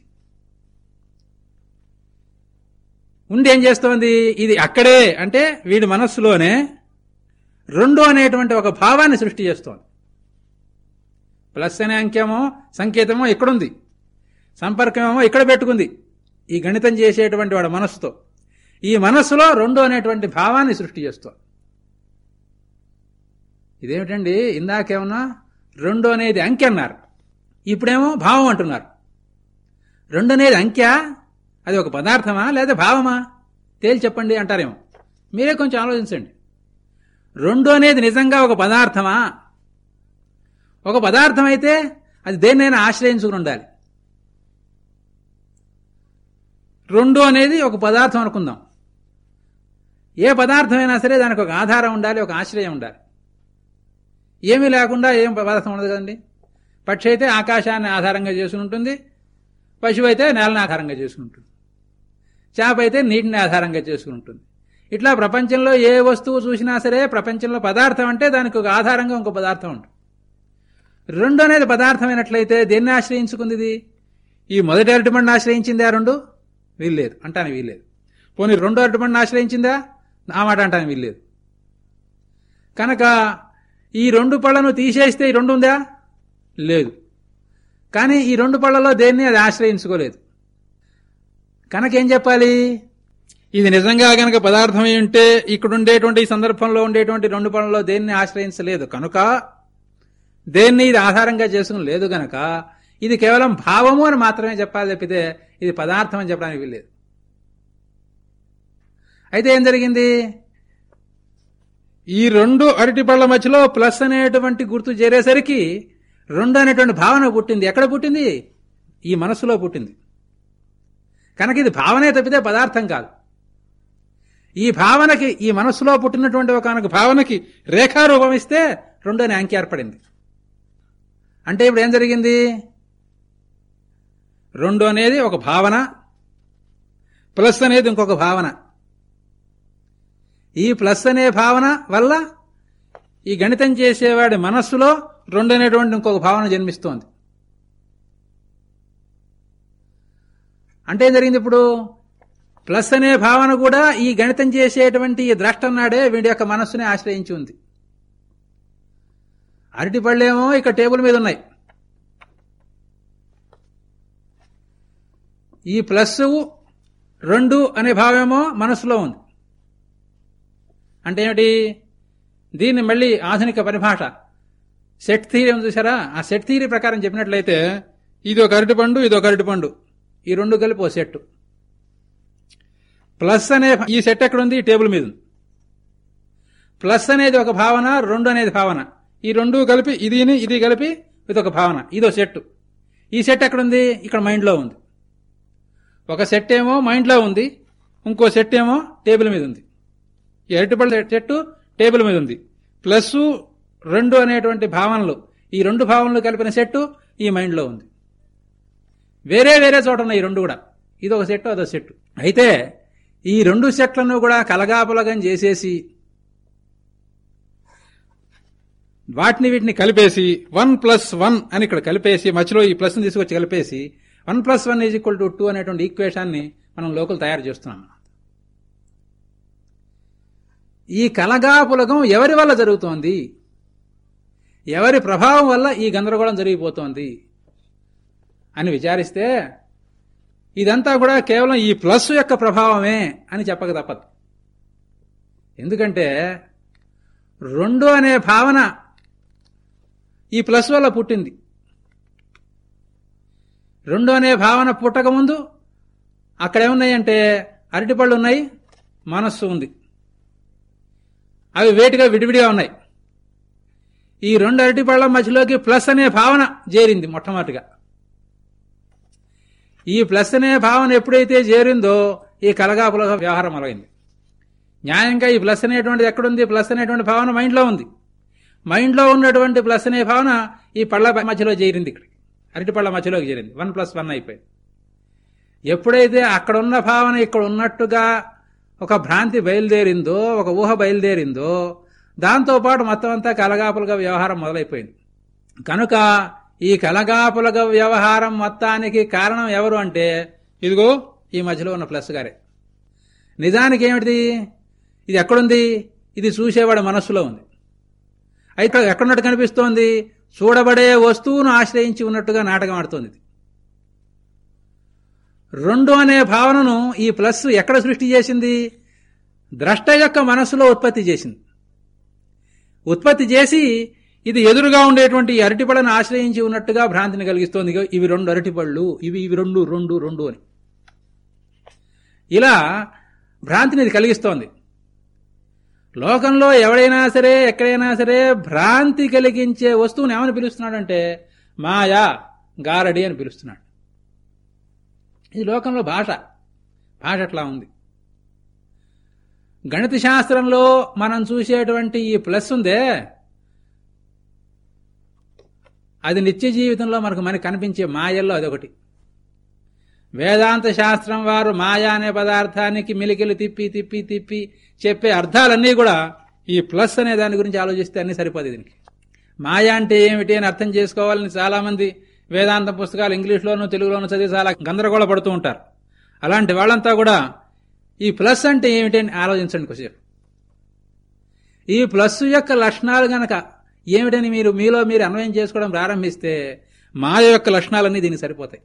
S2: ఉండి ఏం చేస్తోంది? ఇది అక్కడే అంటే వీడి మనస్సులోనే రెండు అనేటువంటి ఒక భావాన్ని సృష్టి చేస్తోంది. ప్లస్ అనే అంకెమో సంకేతమో ఇక్కడుంది. సంపర్కమేమో ఇక్కడ పెట్టుకుంది. ఈ గణితం చేసేటువంటి వాడు మనస్సుతో. ఈ మనస్సులో రెండు అనేటువంటి భావాన్ని సృష్టి చేస్తోంది. ఇదేమిటండి? ఇందాకేమన్నా రెండు అనేది అంకె అన్నారు. ఇప్పుడేమో భావం అంటున్నారు. రెండు అనేది అంక్యా అది ఒక పదార్థమా లేదా భావమా? తేల్చెప్పండి అంటారేమో. మీరే కొంచెం ఆలోచించండి. రెండు అనేది నిజంగా ఒక పదార్థమా? ఒక పదార్థం అయితే అది దేన్నైనా ఆశ్రయించుకుని ఉండాలి రెండు అనేది ఒక పదార్థం అనుకుందాం. ఏ పదార్థమైనా సరే దానికి ఒక ఆధారం ఉండాలి ఒక ఆశ్రయం ఉండాలి. ఏమీ లేకుండా ఏం పదార్థం ఉండదు కదండి. పక్షి అయితే ఆకాశాన్ని ఆధారంగా చేసుకుని ఉంటుంది. పశువు అయితే నేలని ఆధారంగా చేసుకుని ఉంటుంది. చేప అయితే నీటిని ఆధారంగా చేసుకుని ఉంటుంది. ఇట్లా ప్రపంచంలో ఏ వస్తువు చూసినా సరే ప్రపంచంలో పదార్థం అంటే దానికి ఒక ఆధారంగా ఇంకో పదార్థం ఉంటుంది. రెండు అనేది పదార్థమైనట్లయితే దేన్ని ఆశ్రయించుకుంది ఈ మొదటి అరటిపండుని ఆశ్రయించిందా రెండు? వీల్లేదు. అంటాను వీల్లేదు. పోనీ రెండో అరటిపండుని ఆశ్రయించిందా? ఆ మాట అంటాను వీల్లేదు. కనుక ఈ రెండు పళ్ళను తీసేస్తే ఈ రెండు ఉందా? లేదు. కానీ ఈ రెండు పళ్ళలో దేన్ని అది ఆశ్రయించుకోలేదు. కనుకేం చెప్పాలి? ఇది నిజంగా గనక పదార్థం ఉంటే ఇక్కడ ఉండేటువంటి ఈ సందర్భంలో ఉండేటువంటి రెండు పనుల్లో దేన్ని ఆశ్రయించలేదు కనుక దేన్ని ఇది ఆధారంగా చేసుకుని లేదు గనక ఇది కేవలం భావము అని మాత్రమే చెప్పాలి తప్పితే ఇది పదార్థం అని చెప్పడానికి వీల్లేదు. అయితే ఏం జరిగింది? ఈ రెండు అరటి పళ్ళ మధ్యలో ప్లస్ అనేటువంటి గుర్తు చేరేసరికి రెండు అనేటువంటి భావన పుట్టింది. ఎక్కడ పుట్టింది? ఈ మనస్సులో పుట్టింది. కనుక ఇది భావనే తప్పితే పదార్థం కాదు. ఈ భావనకి ఈ మనస్సులో పుట్టినటువంటి ఒక భావనకి రేఖారూపం ఇస్తే రెండోని అంకి ఏర్పడింది. అంటే ఇప్పుడు ఏం జరిగింది? రెండు అనేది ఒక భావన ప్లస్ అనేది ఇంకొక భావన. ఈ ప్లస్ అనే భావన వల్ల ఈ గణితం చేసేవాడి మనస్సులో రెండు అనేటువంటి ఇంకొక భావన జన్మిస్తోంది. అంటే ఏం జరిగింది ఇప్పుడు? ప్లస్ అనే భావన కూడా ఈ గణితం చేసేటువంటి ఈ ద్రష్ట వీడి యొక్క మనస్సుని ఆశ్రయించి ఉంది. అరటి పళ్ళేమో ఇక్కడ టేబుల్ మీద ఉన్నాయి. ఈ ప్లస్ రెండు అనే భావమేమో మనసులో ఉంది. అంటే ఏమిటి? దీన్ని మళ్ళీ ఆధునిక పరిభాష. సెట్ థీరీ ఉంది చూసారా ఆ సెట్ థీరీ ప్రకారం చెప్పినట్లయితే ఇది ఒక అరటిపండు ఇది ఒక అరటిపండు. ఈ రెండు కలిపి ఓ సెట్ ప్లస్ అనే ఈ సెట్ ఎక్కడుంది? ఈ టేబుల్ మీద ఉంది. ప్లస్ అనేది ఒక భావన రెండు అనేది భావన. ఈ రెండు కలిపి ఇదిని ఇది కలిపి ఇది ఒక భావన. ఇదో సెట్ ఈ సెట్ ఎక్కడుంది? ఇక్కడ మైండ్లో ఉంది. ఒక సెట్ ఏమో మైండ్లో ఉంది. ఇంకో సెట్ ఏమో టేబుల్ మీద ఉంది. అరటిపళ్ళ చెట్టు టేబుల్ మీద ఉంది. ప్లస్ రెండు అనేటువంటి భావనలు. ఈ రెండు భావనలు కలిపిన సెట్టు ఈ మైండ్లో ఉంది. వేరే వేరే చోట ఉన్నాయి ఈ రెండు కూడా. ఇది ఒక సెట్ అదో సెట్ అయితే ఈ రెండు సెట్లను కూడా కలగాపులగం చేసేసి వాటిని వీటిని కలిపేసి వన్ ప్లస్ వన్ అని ఇక్కడ కలిపేసి మధ్యలో ఈ ప్లస్ని తీసుకొచ్చి కలిపేసి one plus one is equal to two అనేటువంటి ఈక్వేషాన్ని మనం లోకల్ తయారు చేస్తున్నాం. ఈ కలగాపులగం ఎవరి వల్ల జరుగుతోంది? ఎవరి ప్రభావం వల్ల ఈ గందరగోళం జరిగిపోతోంది? అని విచారిస్తే ఇదంతా కూడా కేవలం ఈ ప్లస్ యొక్క ప్రభావమే అని చెప్పక తప్పదు. ఎందుకంటే రెండు అనే భావన ఈ ప్లస్ వల్ల పుట్టింది. రెండు అనే భావన పుట్టకముందు అక్కడేమున్నాయంటే అరటిపళ్ళు ఉన్నాయి మనస్సు ఉంది. అవి వేటిగా విడివిడిగా ఉన్నాయి. ఈ రెండు అరటిపళ్ళ మధ్యలోకి ప్లస్ అనే భావన చేరింది మొట్టమొదటిగా. ఈ ప్లస్ అనే భావన ఎప్పుడైతే చేరిందో ఈ కలగాపుల వ్యవహారం మొదలైంది. న్యాయంగా ఈ ప్లస్ అనేటువంటిది ఎక్కడుంది? ప్లస్ అనేటువంటి భావన మైండ్లో ఉంది. మైండ్లో ఉన్నటువంటి ప్లస్ అనే భావన ఈ పళ్ళ మధ్యలో చేరింది ఇక్కడ అరటి పళ్ళ మధ్యలోకి చేరింది. వన్ ప్లస్ వన్ అయిపోయింది. ఎప్పుడైతే అక్కడున్న భావన ఇక్కడ ఉన్నట్టుగా ఒక భ్రాంతి బయలుదేరిందో ఒక ఊహ బయలుదేరిందో దాంతోపాటు మొత్తం అంతా కలగాపులుగా వ్యవహారం మొదలైపోయింది. కనుక ఈ కలగాపులగ వ్యవహారం మొత్తానికి కారణం ఎవరు అంటే ఇదిగో ఈ మధ్యలో ఉన్న ప్లస్ గారే. నిజానికి ఏమిటి ఇది ఎక్కడుంది? ఇది చూసేవాడు మనస్సులో ఉంది. అయితే ఎక్కడున్నట్టు కనిపిస్తోంది? చూడబడే వస్తువును ఆశ్రయించి ఉన్నట్టుగా నాటకం ఆడుతోంది ఇది. రెండు అనే భావనను ఈ ప్లస్ ఎక్కడ సృష్టి చేసింది? ద్రష్ట యొక్క మనస్సులో ఉత్పత్తి చేసింది. ఉత్పత్తి చేసి ఇది ఎదురుగా ఉండేటువంటి అరటిపళ్ళను ఆశ్రయించి ఉన్నట్టుగా భ్రాంతిని కలిగిస్తోంది. ఇవి రెండు అరటిపళ్ళు ఇవి ఇవి రెండు రెండు రెండు అని. ఇలా భ్రాంతిని ఇది కలిగిస్తోంది. లోకంలో ఎవడైనా సరే ఎక్కడైనా సరే భ్రాంతి కలిగించే వస్తువుని ఏమని పిలుస్తున్నాడంటే మాయా గారడి అని పిలుస్తున్నాడు. ఇది లోకంలో భాష. భాష అట్లా ఉంది? గణిత శాస్త్రంలో మనం చూసేటువంటి ఈ ప్లస్ ఉందే అది నిత్య జీవితంలో మనకు మనకి కనిపించే మాయల్లో అదొకటి. వేదాంత శాస్త్రం వారు మాయా అనే పదార్థానికి మిలికిలు తిప్పి తిప్పి తిప్పి చెప్పే అర్థాలన్నీ కూడా ఈ ప్లస్ అనే దాని గురించి ఆలోచిస్తే అన్ని సరిపోదు దీనికి. మాయా అంటే ఏమిటి అని అర్థం చేసుకోవాలని చాలామంది వేదాంత పుస్తకాలు ఇంగ్లీష్లోనూ తెలుగులోనూ చదివి చాలా గందరగోళ పడుతూ ఉంటారు. అలాంటి వాళ్ళంతా కూడా ఈ ప్లస్ అంటే ఏమిటి అని ఆలోచించండి కొంచెం ఈ ప్లస్ యొక్క లక్షణాలు గనక ఏమిటని మీరు మీలో మీరు అన్వయం చేసుకోవడం ప్రారంభిస్తే మాయ యొక్క లక్షణాలన్నీ దీనికి సరిపోతాయి.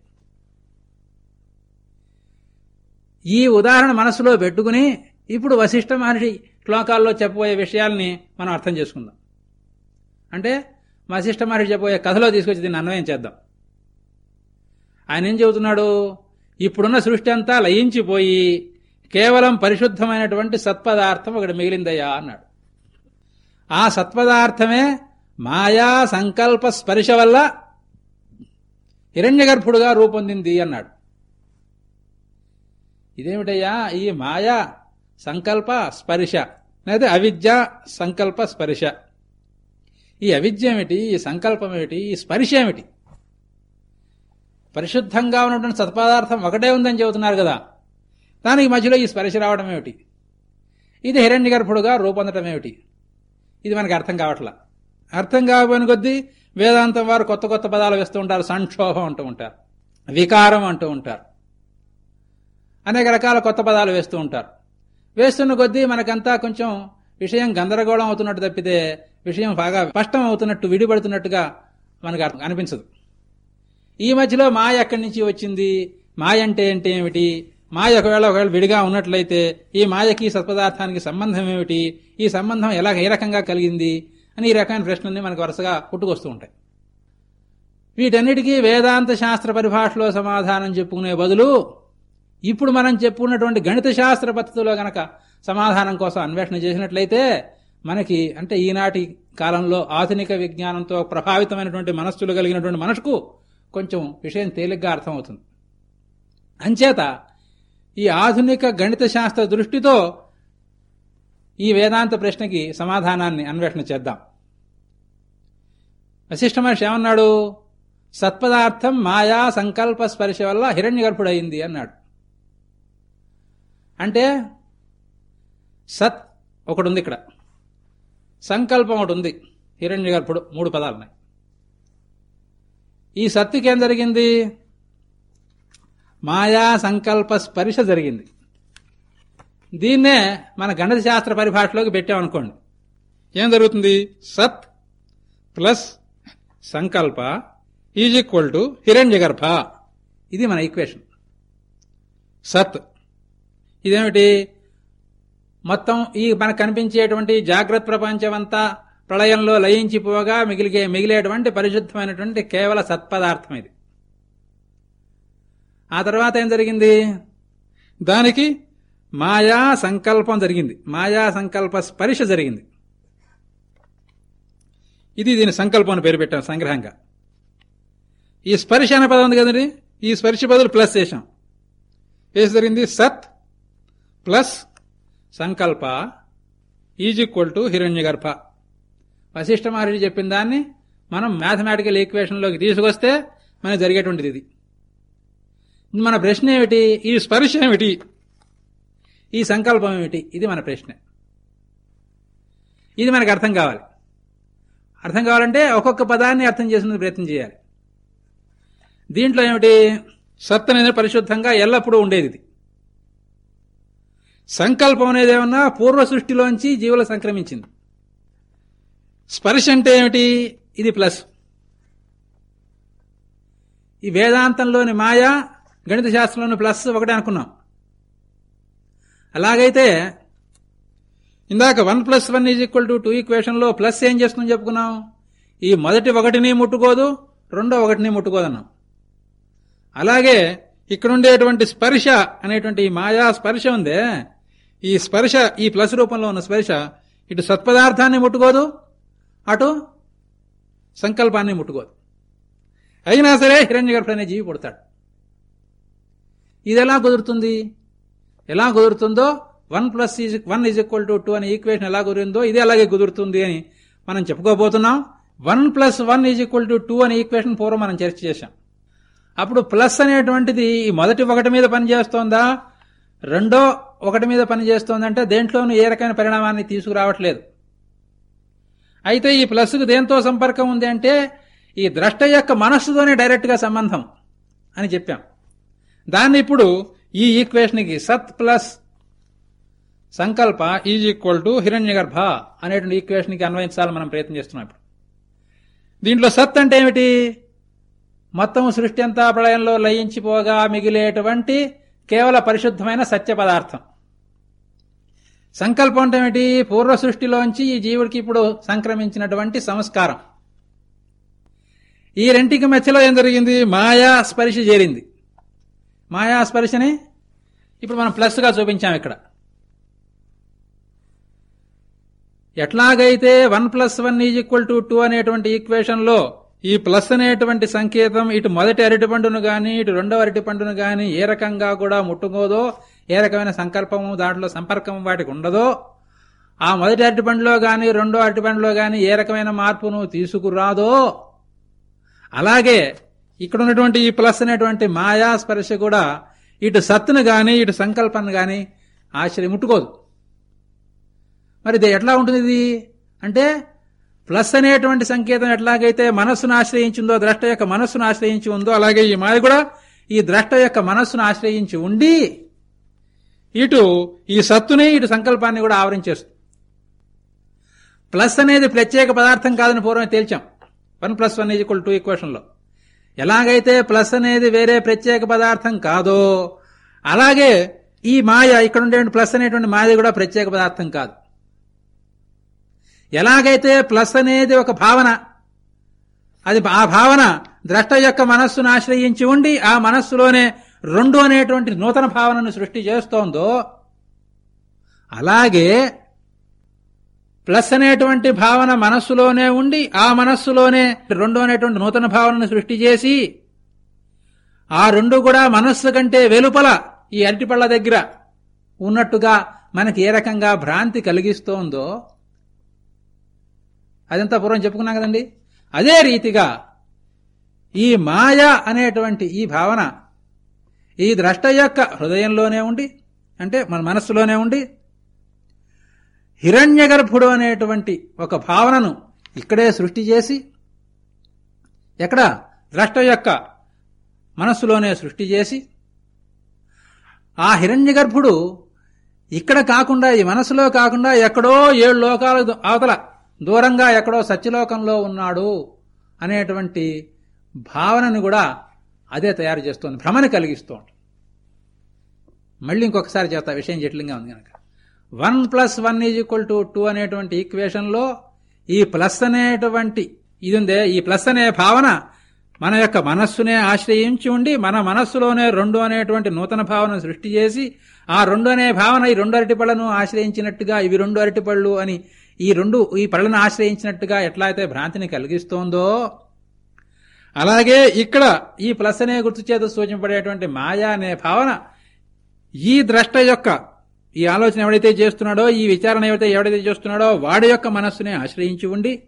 S2: ఈ ఉదాహరణ మనసులో పెట్టుకుని ఇప్పుడు వశిష్ఠ మహర్షి శ్లోకాల్లో చెప్పబోయే విషయాల్ని మనం అర్థం చేసుకుందాం. అంటే వశిష్ఠ మహర్షి చెప్పబోయే కథలో తీసుకొచ్చి దీన్ని అన్వయం చేద్దాం. ఆయన ఏం చెబుతున్నాడు? ఇప్పుడున్న సృష్టి అంతా లయించిపోయి కేవలం పరిశుద్ధమైనటువంటి సత్పదార్థం ఒకటి మిగిలిందయ్యా అన్నాడు. ఆ సత్పదార్థమే మాయా సంకల్ప స్పర్శ వల్ల హిరణ్యగర్భుడుగా రూపొందింది అన్నాడు. ఇదేమిటయ్యా? ఈ మాయా సంకల్ప స్పర్శ లేదా అవిద్య సంకల్ప స్పర్శ. ఈ అవిద్య ఏమిటి? ఈ సంకల్పం ఏమిటి? ఈ స్పర్శ ఏమిటి? పరిశుద్ధంగా ఉన్నటువంటి సత్పదార్థం ఒకటే ఉందని చెబుతున్నారు కదా. దానికి మధ్యలో ఈ స్పర్శ రావడం ఏమిటి? ఇది హిరణ్య గర్భుడుగా రూపొందడం ఏమిటి? ఇది మనకి అర్థం కావట్లా? అర్థం కాకపోయిన కొద్దీ వేదాంతం వారు కొత్త కొత్త పదాలు వేస్తూ ఉంటారు. సంక్షోభం అంటూ ఉంటారు. వికారం అంటూ ఉంటారు. అనేక రకాల కొత్త పదాలు వేస్తూ ఉంటారు. వేస్తున్న కొద్దీ మనకంతా కొంచెం విషయం గందరగోళం అవుతున్నట్టు తప్పితే విషయం బాగా స్పష్టం అవుతున్నట్టు విడిపడుతున్నట్టుగా మనకు అర్థం- అనిపించదు. ఈ మధ్యలో మాయ ఎక్కడి నుంచి వచ్చింది? మాయ అంటే ఏంటి ఏమిటి? మాయ ఒకవేళ ఒకవేళ విడిగా ఉన్నట్లయితే ఈ మాయకి సత్పదార్థానికి సంబంధం ఏమిటి? ఈ సంబంధం ఎలా ఏ రకంగా కలిగింది? అని ఈ రకమైన ప్రశ్నల్ని మనకు వరుసగా పుట్టుకొస్తూ ఉంటాయి. వీటన్నిటికీ వేదాంత శాస్త్ర పరిభాషలో సమాధానం చెప్పుకునే బదులు ఇప్పుడు మనం చెప్పుకున్నటువంటి గణిత శాస్త్ర పద్ధతిలో గనక సమాధానం కోసం అన్వేషణ చేసినట్లయితే మనకి అంటే ఈనాటి కాలంలో ఆధునిక విజ్ఞానంతో ప్రభావితమైనటువంటి మనస్సులు కలిగినటువంటి మనసుకు కొంచెం విషయం తేలిగ్గా అర్థమవుతుంది. అంచేత ఈ ఆధునిక గణిత శాస్త్ర దృష్టితో ఈ వేదాంత ప్రశ్నకి సమాధానాన్ని అన్వేషణ చేద్దాం. వశిష్ఠ మహర్షి ఏమన్నాడు? సత్పదార్థం మాయా సంకల్ప స్పర్శ వల్ల హిరణ్య గర్భుడయింది అన్నాడు. అంటే సత్ ఒకటి ఉంది ఇక్కడ. సంకల్పం ఒకటి ఉంది హిరణ్య గర్భుడు మూడు పదాలున్నాయి. ఈ సత్తుకేం ఏం జరిగింది? మాయా సంకల్ప స్పర్శ జరిగింది. దీన్నే మన గణిత శాస్త్ర పరిభాషలోకి పెట్టామనుకోండి. ఏం జరుగుతుంది? సత్ ప్లస్ సంకల్ప ఈజ్ ఈక్వల్ టు హిరణ్యగర్భ. ఇది మన ఈక్వేషన్. సత్. ఇదేమిటి? మొత్తం ఈ మనకు కనిపించేటువంటి జాగ్రత్త ప్రపంచం అంతా ప్రళయంలో లయించిపోగా మిగిలిగే మిగిలేటువంటి పరిశుద్ధమైనటువంటి కేవల సత్పదార్థం ఇది. ఆ తర్వాత ఏం జరిగింది? దానికి మాయా సంకల్పం జరిగింది. మాయా సంకల్ప స్పర్శ జరిగింది. ఇది దీని సంకల్పం పేరు పెట్టాం సంగ్రహంగా. ఈ స్పర్శ అనే పదం ఉంది కదండి? ఈ స్పర్శ బదులు ప్లస్ చేశాం. ఏసి జరిగింది? సత్ ప్లస్ సంకల్ప ఈజ్ ఈక్వల్ టు హిరణ్యగర్భ. వశిష్ఠ మహర్షి చెప్పిన దాన్ని మనం మ్యాథమెటికల్ ఈక్వేషన్లోకి తీసుకొస్తే మనకు జరిగేటువంటిది ఇది. మన ప్రశ్న ఏమిటి? ఈ స్పర్శ ఏమిటి? ఈ సంకల్పం ఏమిటి? ఇది మన ప్రశ్న. ఇది మనకు అర్థం కావాలి. అర్థం కావాలంటే ఒక్కొక్క పదాన్ని అర్థం చేసుకునే ప్రయత్నం చేయాలి. దీంట్లో ఏమిటి? సత్ అనేది పరిశుద్ధంగా ఎల్లప్పుడూ ఉండేది ఇది. సంకల్పం అనేది ఏమన్నా పూర్వ సృష్టిలోంచి జీవులు సంక్రమించింది. స్పర్శ అంటే ఏమిటి? ఇది ప్లస్. ఈ వేదాంతంలోని మాయ గణిత శాస్త్రంలోని ప్లస్ ఒకటే అనుకున్నాం. అలాగైతే ఇందాక one plus one is equal to two ఈక్వేషన్లో plus ఏం చేస్తుందని చెప్పుకున్నాం? ఈ మొదటి ఒకటిని ముట్టుకోదు రెండో ఒకటిని ముట్టుకోదన్నాం. అలాగే ఇక్కడుండేటువంటి స్పర్శ అనేటువంటి ఈ మాయా స్పర్శ ఉందే ఈ స్పర్శ ఈ ప్లస్ రూపంలో ఉన్న స్పర్శ ఇటు సత్పదార్థాన్ని ముట్టుకోదు అటు సంకల్పాన్ని ముట్టుకోదు. అయినా సరే హిరణ్యగర్భుడు అనే జీవి పుడతాడు. ఇది ఎలా కుదురుతుంది? ఎలా కుదురుతుందో? One plus is one is equal to two అనే ఈక్వేషన్ ఎలా కుదిరిందో ఇది అలాగే కుదురుతుంది అని మనం చెప్పుకోబోతున్నాం. One plus one is equal to two అనే ఈక్వేషన్ పూర్వం మనం చర్చ చేశాం. అప్పుడు ప్లస్ అనేటువంటిది ఈ మొదటి ఒకటి మీద పనిచేస్తోందా? రెండో ఒకటి మీద పనిచేస్తోందంటే దేంట్లోనూ ఏ రకమైన పరిణామాన్ని తీసుకురావట్లేదు. అయితే ఈ ప్లస్కు దేంతో సంపర్కం ఉంది అంటే ఈ ద్రష్ట యొక్క మనస్సుతోనే డైరెక్ట్గా సంబంధం అని చెప్పాం. దాన్ని ఇప్పుడు ఈ ఈక్వేషన్కి సత్ ప్లస్ సంకల్ప ఈజ్ ఈక్వల్ టు హిరణ్యగర్భ అనేటువంటి ఈక్వేషన్కి అన్వయించాలని మనం ప్రయత్నం చేస్తున్నాం ఇప్పుడు. దీంట్లో సత్ అంటే ఏమిటి? మొత్తం సృష్టి అంతా ప్రళయంలో లయించిపోగా మిగిలేటువంటి కేవల పరిశుద్ధమైన సత్య పదార్థం. సంకల్పం అంటే ఏమిటి? పూర్వ సృష్టిలోంచి ఈ జీవుడికి ఇప్పుడు సంక్రమించినటువంటి సంస్కారం. ఈ రెంటికి మధ్యలో ఏం జరిగింది? మాయా స్పర్శ చేరింది. మాయా స్పర్శని ఇప్పుడు మనం ప్లస్గా చూపించాం ఇక్కడ. ఎట్లాగైతే one plus one is equal to two అనేటువంటి ఈక్వేషన్లో ఈ ప్లస్ అనేటువంటి సంకేతం ఇటు మొదటి అరటి పండును గాని ఇటు రెండవ అరటి పండును గాని ఏ రకంగా కూడా ముట్టుకోదో ఏ రకమైన సంకల్పము దాంట్లో సంపర్కం వాటికి ఉండదో ఆ మొదటి అరటి పండులో గాని రెండో అరటి పండులో గాని ఏ రకమైన మార్పును తీసుకురాదో అలాగే ఇక్కడ ఉన్నటువంటి ఈ ప్లస్ అనేటువంటి మాయా స్పర్శ కూడా ఇటు సత్తును గాని ఇటు సంకల్పాన్ని గాని ఆశ్చర్య ముట్టుకోదు. మరి ఇది ఎట్లా ఉంటుంది ఇది అంటే ప్లస్ అనేటువంటి సంకేతం ఎట్లాగైతే మనస్సును ఆశ్రయించిందో ద్రష్ట యొక్క మనస్సును ఆశ్రయించి ఉందో అలాగే ఈ మాయ కూడా ఈ ద్రష్ట యొక్క మనస్సును ఆశ్రయించి ఉండి ఇటు ఈ సత్తునే ఇటు సంకల్పాన్ని కూడా ఆవరించేస్తుంది. ప్లస్ అనేది ప్రత్యేక పదార్థం కాదని పూర్వమే తేల్చాం. One plus one is equal two ఈక్వేషన్లో. ఎలాగైతే ప్లస్ అనేది వేరే ప్రత్యేక పదార్థం కాదో అలాగే ఈ మాయ ఇక్కడ ఉండే ప్లస్ అనేటువంటి మాయ కూడా ప్రత్యేక పదార్థం కాదు. ఎలాగైతే ప్లస్ అనేది ఒక భావన అది ఆ భావన ద్రష్ట యొక్క మనస్సును ఆశ్రయించి ఉండి ఆ మనస్సులోనే రెండు అనేటువంటి నూతన భావనను సృష్టి చేస్తోందో అలాగే ప్లస్ అనేటువంటి భావన మనస్సులోనే ఉండి ఆ మనస్సులోనే రెండు అనేటువంటి నూతన భావనను సృష్టి చేసి ఆ రెండు కూడా మనస్సు కంటే వెలుపల ఈ అరటిపళ్ళ దగ్గర ఉన్నట్టుగా మనకి ఏ రకంగా భ్రాంతి కలిగిస్తోందో అదంతా పూర్వం చెప్పుకున్నాం కదండి. అదే రీతిగా ఈ మాయ అనేటువంటి ఈ భావన ఈ ద్రష్ట యొక్క హృదయంలోనే ఉండి అంటే మన మనస్సులోనే ఉండి హిరణ్యగర్భుడు అనేటువంటి ఒక భావనను ఇక్కడే సృష్టి చేసి ఎక్కడ ద్రష్ట యొక్క మనస్సులోనే సృష్టి చేసి ఆ హిరణ్యగర్భుడు ఇక్కడ కాకుండా ఈ మనసులో కాకుండా ఎక్కడో ఏడు లోకాల అవతల దూరంగా ఎక్కడో సత్యలోకంలో ఉన్నాడు అనేటువంటి భావనను కూడా అదే తయారు చేస్తోంది భ్రమని కలిగిస్తోంది. మళ్ళీ ఇంకొకసారి చేస్తా విషయం జటిలంగా ఉంది కనుక. One plus one is equal to two అనేటువంటి ఈక్వేషన్లో ఈ ప్లస్ అనేటువంటి ఇది ఉందే ఈ ప్లస్ అనే భావన మన యొక్క మనస్సునే ఆశ్రయించి ఉండి మన మనస్సులోనే రెండు అనేటువంటి నూతన భావన సృష్టి చేసి ఆ రెండు అనే భావన ఈ రెండు అరటిపళ్ళను ఆశ్రయించినట్టుగా ఇవి రెండు అరటిపళ్ళు అని ఈ రెండు ఈ పళ్ళను ఆశ్రయించినట్టుగా ఎట్లా అయితే భ్రాంతిని కలిగిస్తోందో అలాగే ఇక్కడ ఈ ప్లస్ అనే గుర్తు చేత సూచింపడేటువంటి మాయా అనే భావన ఈ ద్రష్ట యొక్క ఈ ఆలోచన ఎవడైతే చేస్తున్నాడో ఈ విచారణ ఎవరైతే ఎవడైతే చేస్తున్నాడో వాడి యొక్క మనస్సునే ఆశ్రయించి ఉండి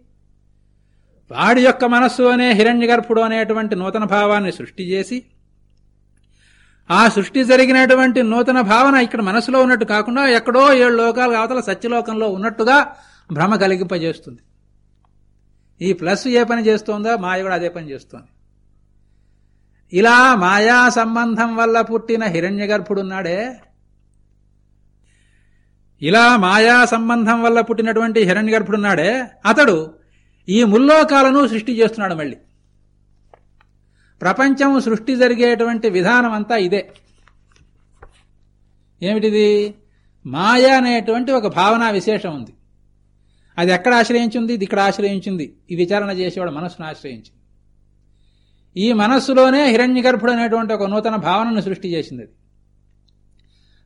S2: వాడి యొక్క మనస్సు అనే హిరణ్యగర్భుడు అనేటువంటి నూతన భావాన్ని సృష్టి చేసి ఆ సృష్టి జరిగినటువంటి నూతన భావన ఇక్కడ మనసులో ఉన్నట్టు కాకుండా ఎక్కడో ఏడు లోకాలు అవతల సత్యలోకంలో ఉన్నట్టుగా భ్రమ కలిగింపజేస్తుంది. ఈ ప్లస్ ఏ పని చేస్తోందో? మాయ కూడా అదే పని చేస్తోంది. ఇలా మాయా సంబంధం వల్ల పుట్టిన హిరణ్యగర్భుడున్నాడే. ఇలా మాయా సంబంధం వల్ల పుట్టినటువంటి హిరణ్యగర్భుడున్నాడే. అతడు ఈ ముల్లోకాలను సృష్టి చేస్తున్నాడు మళ్ళీ. ప్రపంచం సృష్టి జరిగేటువంటి విధానం అంతా ఇదే. ఏమిటిది? మాయ అనేటువంటి ఒక భావనా విశేషం ఉంది. అది ఎక్కడ ఆశ్రయించింది? ఇది ఇక్కడ ఆశ్రయించింది. ఈ విచారణ చేసేవాడు మనస్సును ఆశ్రయించింది. ఈ మనస్సులోనే హిరణ్య అనేటువంటి ఒక నూతన భావనను సృష్టి చేసింది అది.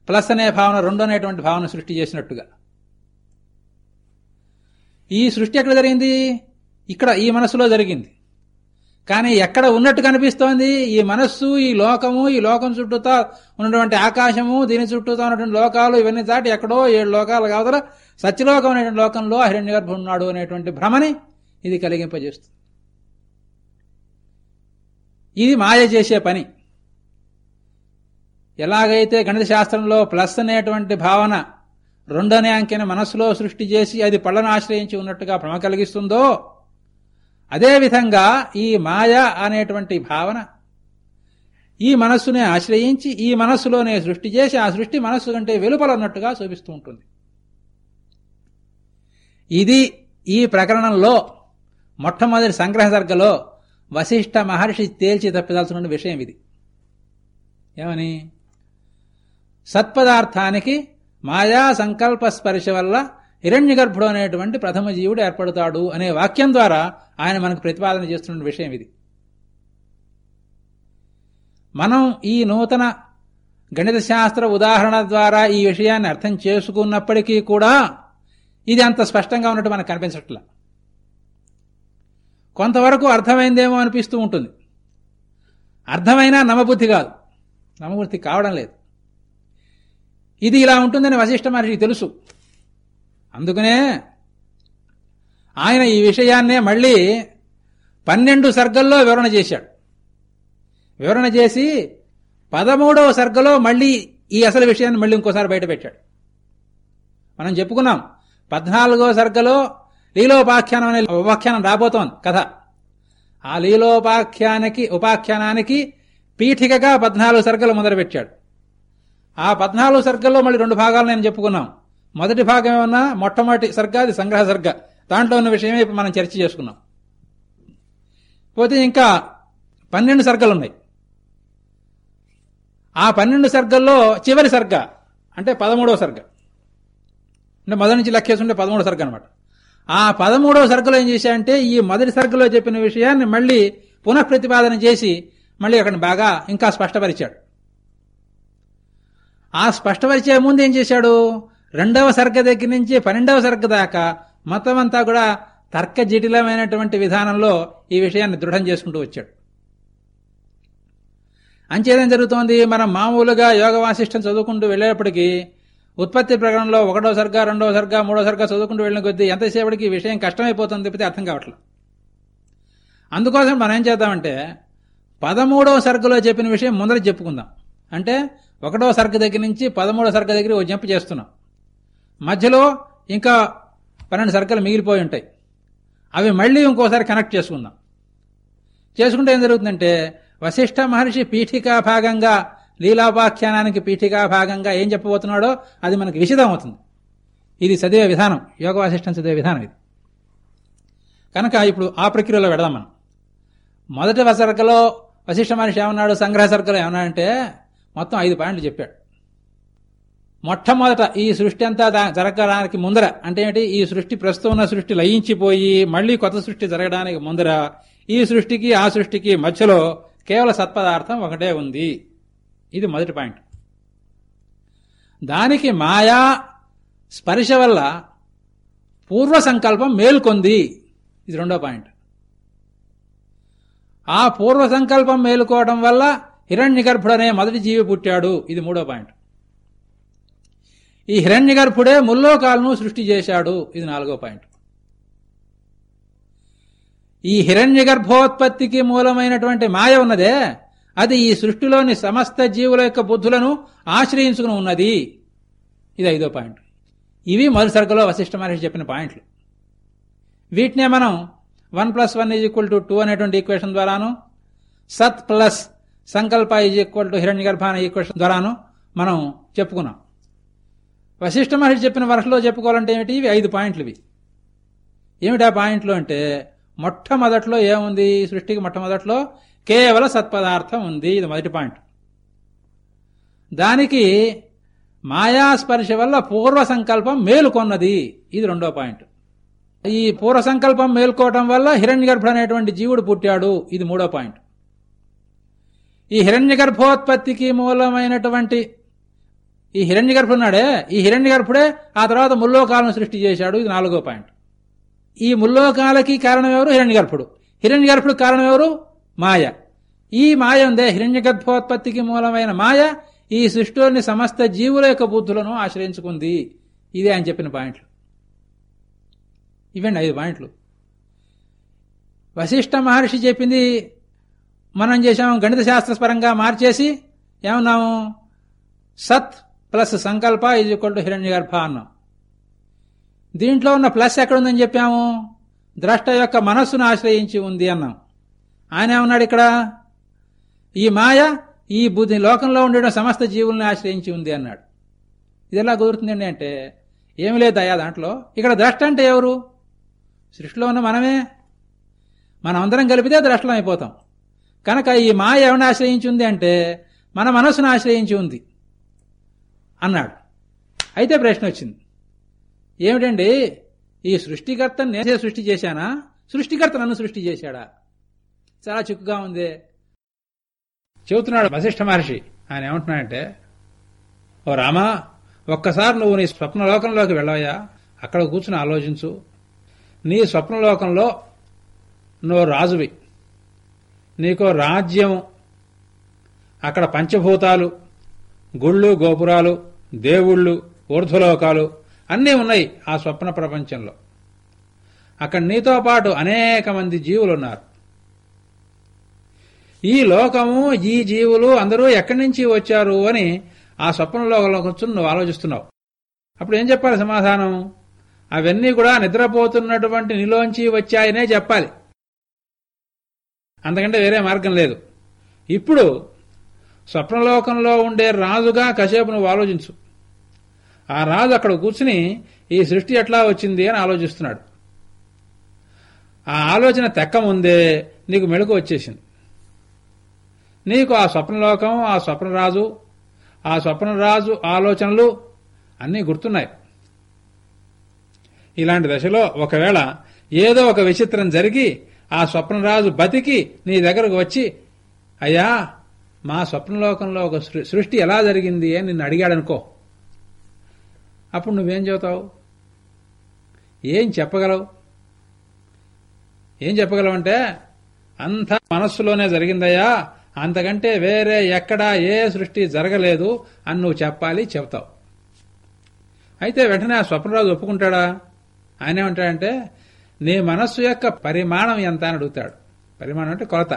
S2: ప్లస్ అనే భావన రెండు అనేటువంటి భావన సృష్టి చేసినట్టుగా. ఈ సృష్టి ఎక్కడ జరిగింది? ఇక్కడ ఈ మనస్సులో జరిగింది. కానీ ఎక్కడ ఉన్నట్టు కనిపిస్తోంది? ఈ మనస్సు ఈ లోకము ఈ లోకం చుట్టూతా ఉన్నటువంటి ఆకాశము దీని చుట్టూతా ఉన్నటువంటి లోకాలు ఇవన్నీ దాటి ఎక్కడో ఏడు లోకాలు కావతల సత్యలోకం అనేటువంటి లోకంలో హిరణ్య గర్భం ఉన్నాడు అనేటువంటి భ్రమని ఇది కలిగింపజేస్తుంది. ఇది మాయ చేసే పని. ఎలాగైతే గణిత శాస్త్రంలో ప్లస్ అనేటువంటి భావన రెండనే అంకెన మనస్సులో సృష్టి చేసి అది పళ్ళను ఆశ్రయించి ఉన్నట్టుగా భ్రమ కలిగిస్తుందో అదేవిధంగా ఈ మాయ అనేటువంటి భావన ఈ మనస్సునే ఆశ్రయించి ఈ మనస్సులోనే సృష్టి చేసి ఆ సృష్టి మనస్సు కంటే వెలుపల ఉన్నట్టుగా చూపిస్తూ ఉంటుంది. ఇది ఈ ప్రకరణంలో మొట్టమొదటి సంగ్రహ సర్గలో వశిష్ఠ మహర్షి తేల్చి తప్పిదాల్సిన విషయం ఇది. ఏమని? సత్పదార్థానికి మాయా సంకల్ప స్పర్శ వల్ల హిరణ్య గర్భుడు అనేటువంటి ప్రథమ జీవుడు ఏర్పడతాడు అనే వాక్యం ద్వారా ఆయన మనకు ప్రతిపాదన చేస్తున్న విషయం ఇది. మనం ఈ నూతన గణిత శాస్త్ర ఉదాహరణ ద్వారా ఈ విషయాన్ని అర్థం చేసుకున్నప్పటికీ కూడా ఇది అంత స్పష్టంగా ఉన్నట్టు మనకు కనిపించట్లా. కొంతవరకు అర్థమైందేమో అనిపిస్తూ ఉంటుంది. అర్థమైనా నమబుద్ధి కాదు. నమబుద్ధి కావడం లేదు. ఇది ఇలా ఉంటుందని వశిష్ఠ మహర్షికి తెలుసు. అందుకనే ఆయన ఈ విషయాన్నే మళ్ళీ పన్నెండు సర్గల్లో వివరణ చేశాడు. వివరణ చేసి పదమూడవ సర్గలో మళ్ళీ ఈ అసలు విషయాన్ని మళ్ళీ ఇంకోసారి బయట పెట్టాడు మనం చెప్పుకున్నాం పద్నాలుగో సర్గలో లీలోపాఖ్యానం అనే ఉపాఖ్యానం రాబోతోంది. కథ. ఆ లీలోపాఖ్యానికి ఉపాఖ్యానానికి పీఠికగా పద్నాలుగు సర్గలు మొదలుపెట్టాడు. ఆ పద్నాలుగు సర్గల్లో మళ్ళీ రెండు భాగాలు నేను చెప్పుకున్నాం. మొదటి భాగం ఏమన్నా? మొట్టమొదటి సర్గ అది సంగ్రహ సర్గ. దాంట్లో ఉన్న విషయమే మనం చర్చ చేసుకున్నాం. పోతే ఇంకా పన్నెండు సర్గలు ఉన్నాయి ఆ పన్నెండు సర్గల్లో చివరి సర్గ అంటే పదమూడవ సర్గ. అంటే మొదటి నుంచి లెక్కేసుంటే పదమూడవ సర్గ అనమాట ఆ పదమూడవ సర్గలో ఏం చేశాయంటే ఈ మొదటి సర్గలో చెప్పిన విషయాన్ని మళ్ళీ పునఃప్రతిపాదన చేసి మళ్ళీ అక్కడ బాగా ఇంకా స్పష్టపరిచాడు. ఆ స్పష్టపరిచే ముందు ఏం చేశాడు? రెండవ సర్గ దగ్గర నుంచి పన్నెండవ సర్గ దాకా మొత్తం అంతా కూడా తర్క జటిలమైనటువంటి విధానంలో ఈ విషయాన్ని దృఢం చేసుకుంటూ వచ్చాడు. అంచేదేం జరుగుతోంది మనం మామూలుగా యోగ వాసిష్టం చదువుకుంటూ వెళ్ళేటప్పటికీ ఉత్పత్తి ప్రకరణంలో ఒకటో సర్గ రెండో సర్గ మూడో సర్గ చదువుకుంటూ వెళ్ళిన కొద్దీ ఎంతసేపటికి ఈ విషయం కష్టమైపోతుంది తప్పితే అర్థం కావట్లేదు అందుకోసం మనం ఏం చేద్దామంటే పదమూడవ సరుకులో చెప్పిన విషయం ముందర చెప్పుకుందాం. అంటే ఒకటో సరుకు దగ్గర నుంచి పదమూడో సరుకు దగ్గర ఓ జంప్ చేస్తున్నాం. మధ్యలో ఇంకా పన్నెండు సరుకులు మిగిలిపోయి ఉంటాయి. అవి మళ్ళీ ఇంకోసారి కనెక్ట్ చేసుకుందాం. చేసుకుంటే ఏం జరుగుతుందంటే వశిష్ఠ మహర్షి పీఠికా భాగంగా లీలాపాఖ్యానానికి పీఠికా భాగంగా ఏం చెప్పబోతున్నాడో అది మనకి విషిదం అవుతుంది ఇది చదివే విధానం యోగ వాసిష్టం చదివే విధానం ఇది. కనుక ఇప్పుడు ఆ ప్రక్రియలో పెడదాం మనం. మొదటి సర్గలో వశిష్ఠ మహర్షి ఏమన్నాడు సంగ్రహ సర్గలో ఏమన్నాడంటే మొత్తం ఐదు పాయింట్లు చెప్పాడు. మొట్టమొదట ఈ సృష్టి అంతా జరగడానికి ముందర అంటే ఏంటి ఈ సృష్టి ప్రస్తుతం ఉన్న సృష్టి లయించిపోయి మళ్ళీ కొత్త సృష్టి జరగడానికి ముందర ఈ సృష్టికి ఆ సృష్టికి మధ్యలో కేవల సత్పదార్థం ఒకటే ఉంది. ఇది మొదటి పాయింట్. దానికి మాయా స్పర్శ వల్ల పూర్వ సంకల్పం మేల్కొంది. ఇది రెండో పాయింట్. ఆ పూర్వ సంకల్పం మేలుకోవడం వల్ల హిరణ్య గర్భుడనే మొదటి జీవి పుట్టాడు. ఇది మూడో పాయింట్. ఈ హిరణ్య గర్భుడే ముల్లోకాలను సృష్టి చేశాడు. ఇది నాలుగో పాయింట్. ఈ హిరణ్య గర్భోత్పత్తికి మూలమైనటువంటి మాయ ఉన్నదే. అది ఈ సృష్టిలోని సమస్త జీవుల యొక్క బుద్ధులను ఆశ్రయించుకుని ఉన్నది. ఇది ఐదో పాయింట్. ఇవి మొదటి సరుకులో వశిష్ఠ మహర్షి చెప్పిన పాయింట్లు. వీటినే మనం one plus one is equal to two అనేటువంటి ఈక్వేషన్ ద్వారాను సత్ ప్లస్ సంకల్ప ఈజ్ ఈక్వల్ టు హిరణ్య గర్భ అనే ఈక్వేషన్ ద్వారాను మనం చెప్పుకున్నాం. వశిష్ఠ మహర్షి చెప్పిన వరుసలో చెప్పుకోవాలంటే ఏమిటి? ఇవి ఐదు పాయింట్లు ఇవి. ఏమిటి ఆ పాయింట్లు అంటే మొట్టమొదట్లో ఏముంది? సృష్టికి మొట్టమొదట్లో కేవల సత్పదార్థం ఉంది. ఇది మొదటి పాయింట్. దానికి మాయాస్పర్శ వల్ల పూర్వ సంకల్పం మేలుకొన్నది. ఇది రెండో పాయింట్. ఈ పూర్వ సంకల్పం మేల్కోవటం వల్ల హిరణ్యగర్భుడు అనేటువంటి జీవుడు పుట్టాడు. ఇది మూడో పాయింట్. ఈ హిరణ్య గర్భోత్పత్తికి మూలమైనటువంటి ఈ హిరణ్య గర్భున్నాడే ఈ హిరణ్య గర్భుడే ఆ తర్వాత ముల్లోకాలను సృష్టి చేశాడు. ఇది నాలుగో పాయింట్. ఈ ముల్లోకాలకి కారణం ఎవరు? హిరణ్య గర్భుడు హిరణ్య గర్భుడు కారణం ఎవరు? మాయ. ఈ మాయ ఉందే హిరణ్య గర్భోత్పత్తికి మూలమైన మాయ ఈ సృష్టిలోని సమస్త జీవుల యొక్క బుద్ధులను ఆశ్రయించుకుంది. ఇదే ఆయన చెప్పిన పాయింట్లు. ఇవండి ఐదు పాయింట్లు. వశిష్ఠ మహర్షి చెప్పింది మనం చేసాము గణిత శాస్త్రపరంగా మార్చేసి ఏమన్నాము? సత్ ప్లస్ సంకల్ప ఇది ఈక్వల్ టు హిరణ్య గర్భ అన్నాం. దీంట్లో ఉన్న ప్లస్ ఎక్కడుందని చెప్పాము? ద్రష్ట యొక్క మనస్సును ఆశ్రయించి ఉంది అన్నాం. ఆయన ఏమన్నాడు ఇక్కడ? ఈ మాయ ఈ బుద్ధి లోకంలో ఉండడం సమస్త జీవుల్ని ఆశ్రయించి ఉంది అన్నాడు. ఇది ఎలా కుదురుతుందండి అంటే ఏమి లేదు అయ్యా దాంట్లో. ఇక్కడ ద్రష్ట అంటే ఎవరు? సృష్టిలో ఉన్న మనమే. మనం అందరం కలిపితే ద్రష్టలం అయిపోతాం. కనుక ఈ మాయ ఎవరిని ఆశ్రయించి ఉంది అంటే మన మనస్సును ఆశ్రయించి ఉంది అన్నాడు. అయితే ప్రశ్న వచ్చింది. ఏమిటండి? ఈ సృష్టికర్త నేనే సృష్టి చేశానా? సృష్టికర్త నన్ను సృష్టి చేశాడా? చాలా చిక్కుగా ఉంది. చెబుతున్నాడు వశిష్ఠ మహర్షి. ఆయన ఏమంటున్నాడంటే ఓ రామా ఒక్కసారి నువ్వు నీ స్వప్నలోకంలోకి వెళ్ళవయ్యా. అక్కడ కూర్చుని ఆలోచించు. నీ స్వప్నలోకంలో నువ్వు రాజువి. నీకో రాజ్యం. అక్కడ పంచభూతాలు గుళ్ళు గోపురాలు దేవుళ్ళు ఊర్ధ్వలోకాలు అన్నీ ఉన్నాయి ఆ స్వప్న ప్రపంచంలో. అక్కడ నీతో పాటు అనేక మంది జీవులు ఉన్నారు. ఈ లోకము ఈ జీవులు అందరూ ఎక్కడి నుంచి వచ్చారు అని ఆ స్వప్నంలో కూర్చుని నువ్వు ఆలోచిస్తున్నావు. అప్పుడు ఏం చెప్పాలి సమాధానం? అవన్నీ కూడా నిద్రపోతున్నటువంటి నిలోంచి వచ్చాయనే చెప్పాలి. అంతకంటే వేరే మార్గం లేదు. ఇప్పుడు స్వప్నలోకంలో ఉండే రాజుగా కసేపు నువ్వు ఆలోచించు. ఆ రాజు అక్కడ కూర్చుని ఈ సృష్టి ఎట్లా వచ్చింది అని ఆలోచిస్తున్నాడు. ఆ ఆలోచన తెక్క ముందే నీకు మెళుకు వచ్చేసింది. నీకు ఆ స్వప్నలోకం ఆ స్వప్నరాజు ఆ స్వప్నరాజు ఆలోచనలు అన్నీ గుర్తున్నాయి. ఇలాంటి దశలో ఒకవేళ ఏదో ఒక విచిత్రం జరిగి ఆ స్వప్నరాజు బతికి నీ దగ్గరకు వచ్చి అయ్యా మా స్వప్నలోకంలో ఒక సృష్టి ఎలా జరిగింది అని నిన్ను అడిగాడనుకో. అప్పుడు నువ్వేం చెబుతావు? ఏం చెప్పగలవు? ఏం చెప్పగలవంటే అంత మనస్సులోనే జరిగిందయ్యా అంతకంటే వేరే ఎక్కడా ఏ సృష్టి జరగలేదు అని నువ్వు చెప్పాలి చెప్తావు అయితే వెంటనే ఆ స్వప్నరాజు ఒప్పుకుంటాడా? ఆయన ఏమంటాడంటే నీ మనస్సు యొక్క పరిమాణం ఎంత అని అడుగుతాడు. పరిమాణం అంటే కొలత.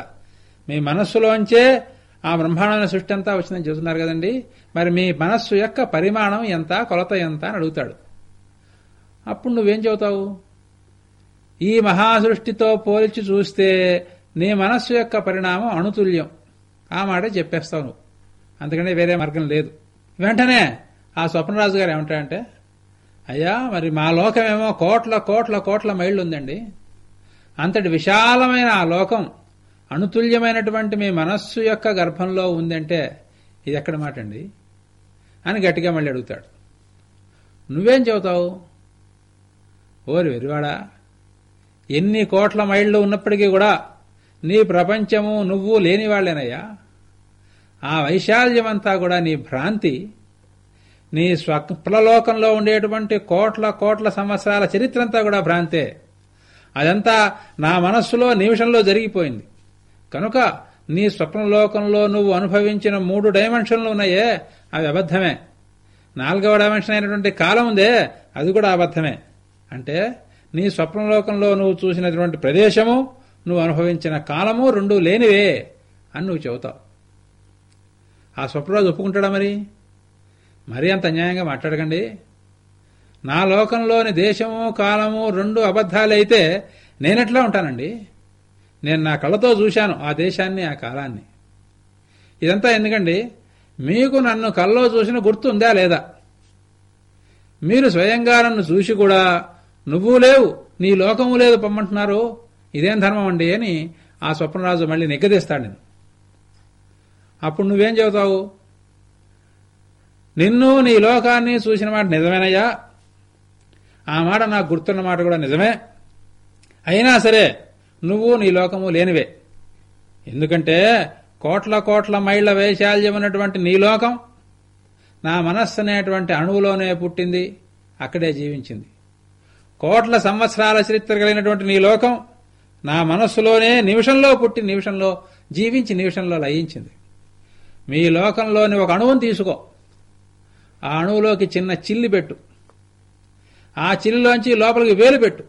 S2: మీ మనస్సులోంచే ఆ బ్రహ్మాండమైన సృష్టి అంతా వచ్చిందని చెబుతున్నారు కదండి. మరి మీ మనస్సు యొక్క పరిమాణం ఎంత కొలత ఎంత అని అడుగుతాడు. అప్పుడు నువ్వేం చెబుతావు? ఈ మహాసృష్టితో పోల్చి చూస్తే నీ మనస్సు యొక్క పరిణామం అణుతుల్యం. ఆ మాట చెప్పేస్తావు నువ్వు. అందుకనే వేరే మార్గం లేదు. వెంటనే ఆ స్వప్నరాజు గారు ఏమంటారంటే అయ్యా మరి మా లోకమేమో కోట్ల కోట్ల కోట్ల మైళ్ళు ఉందండి అంతటి విశాలమైన ఆ లోకం అనుతుల్యమైనటువంటి మీ మనస్సు యొక్క గర్భంలో ఉందంటే ఇది ఎక్కడ మాట అండి? అని గట్టిగా మళ్ళీ అడుగుతాడు. నువ్వేం చెబుతావు? ఓరి వెరివాడా ఎన్ని కోట్ల మైళ్ళు ఉన్నప్పటికీ కూడా నీ ప్రపంచము నువ్వు లేనివాళ్ళేనయ్యా ఆ వైశాల్యమంతా కూడా నీ భ్రాంతి. నీ స్వప్నలోకంలో ఉండేటువంటి కోట్ల కోట్ల సంవత్సరాల చరిత్ర అంతా కూడా భ్రాంతే. అదంతా నా మనస్సులో నిమిషంలో జరిగిపోయింది. కనుక నీ స్వప్నలోకంలో నువ్వు అనుభవించిన మూడు డైమెన్షన్లు ఉన్నాయే అవి అబద్ధమే. నాలుగవ డైమెన్షన్ అయినటువంటి కాలం ఉందే అది కూడా అబద్ధమే. అంటే నీ స్వప్నలోకంలో నువ్వు చూసినటువంటి ప్రదేశము నువ్వు అనుభవించిన కాలము రెండు లేనివే అని నువ్వు చెబుతావు. ఆ స్వప్నరాజు ఒప్పుకుంటాడా మరి? మరీ అంత అన్యాయంగా మాట్లాడకండి. నా లోకంలోని దేశము కాలము రెండు అబద్ధాలైతే నేనెట్లా ఉంటానండి? నేను నా కళ్ళతో చూశాను ఆ దేశాన్ని ఆ కాలాన్ని. ఇదంతా ఎందుకండి? మీకు నన్ను కల్లో చూసిన గుర్తుందా లేదా? మీరు స్వయంగా నన్ను చూసి కూడా నువ్వు లేవు నీ లోకము లేదు పొమ్మంటున్నారు. ఇదేం ధర్మం అండి అని ఆ స్వప్నరాజు మళ్ళీ నిగ్గదీస్తాడు నేను అప్పుడు నువ్వేం చెబుతావు? నిన్ను నీ లోకాన్ని చూసిన మాట నిజమేనయ్యా. ఆ మాట నాకు గుర్తున్న మాట కూడా నిజమే. అయినా సరే నువ్వు నీ లోకము లేనివే. ఎందుకంటే కోట్ల కోట్ల మైళ్ళ వైశాల్యం ఉన్నటువంటి నీ లోకం నా మనస్సు అనేటువంటి అణువులోనే పుట్టింది అక్కడే జీవించింది. కోట్ల సంవత్సరాల చరిత్ర కలిగినటువంటి నీ లోకం నా మనస్సులోనే నిమిషంలో పుట్టి నిమిషంలో జీవించి నిమిషంలో లయించింది. మీ లోకంలోని ఒక అణువును తీసుకో. ఆ అణువులోకి చిన్న చిల్లి పెట్టు. ఆ చిల్లిలోంచి లోపలికి వేలు పెట్టు.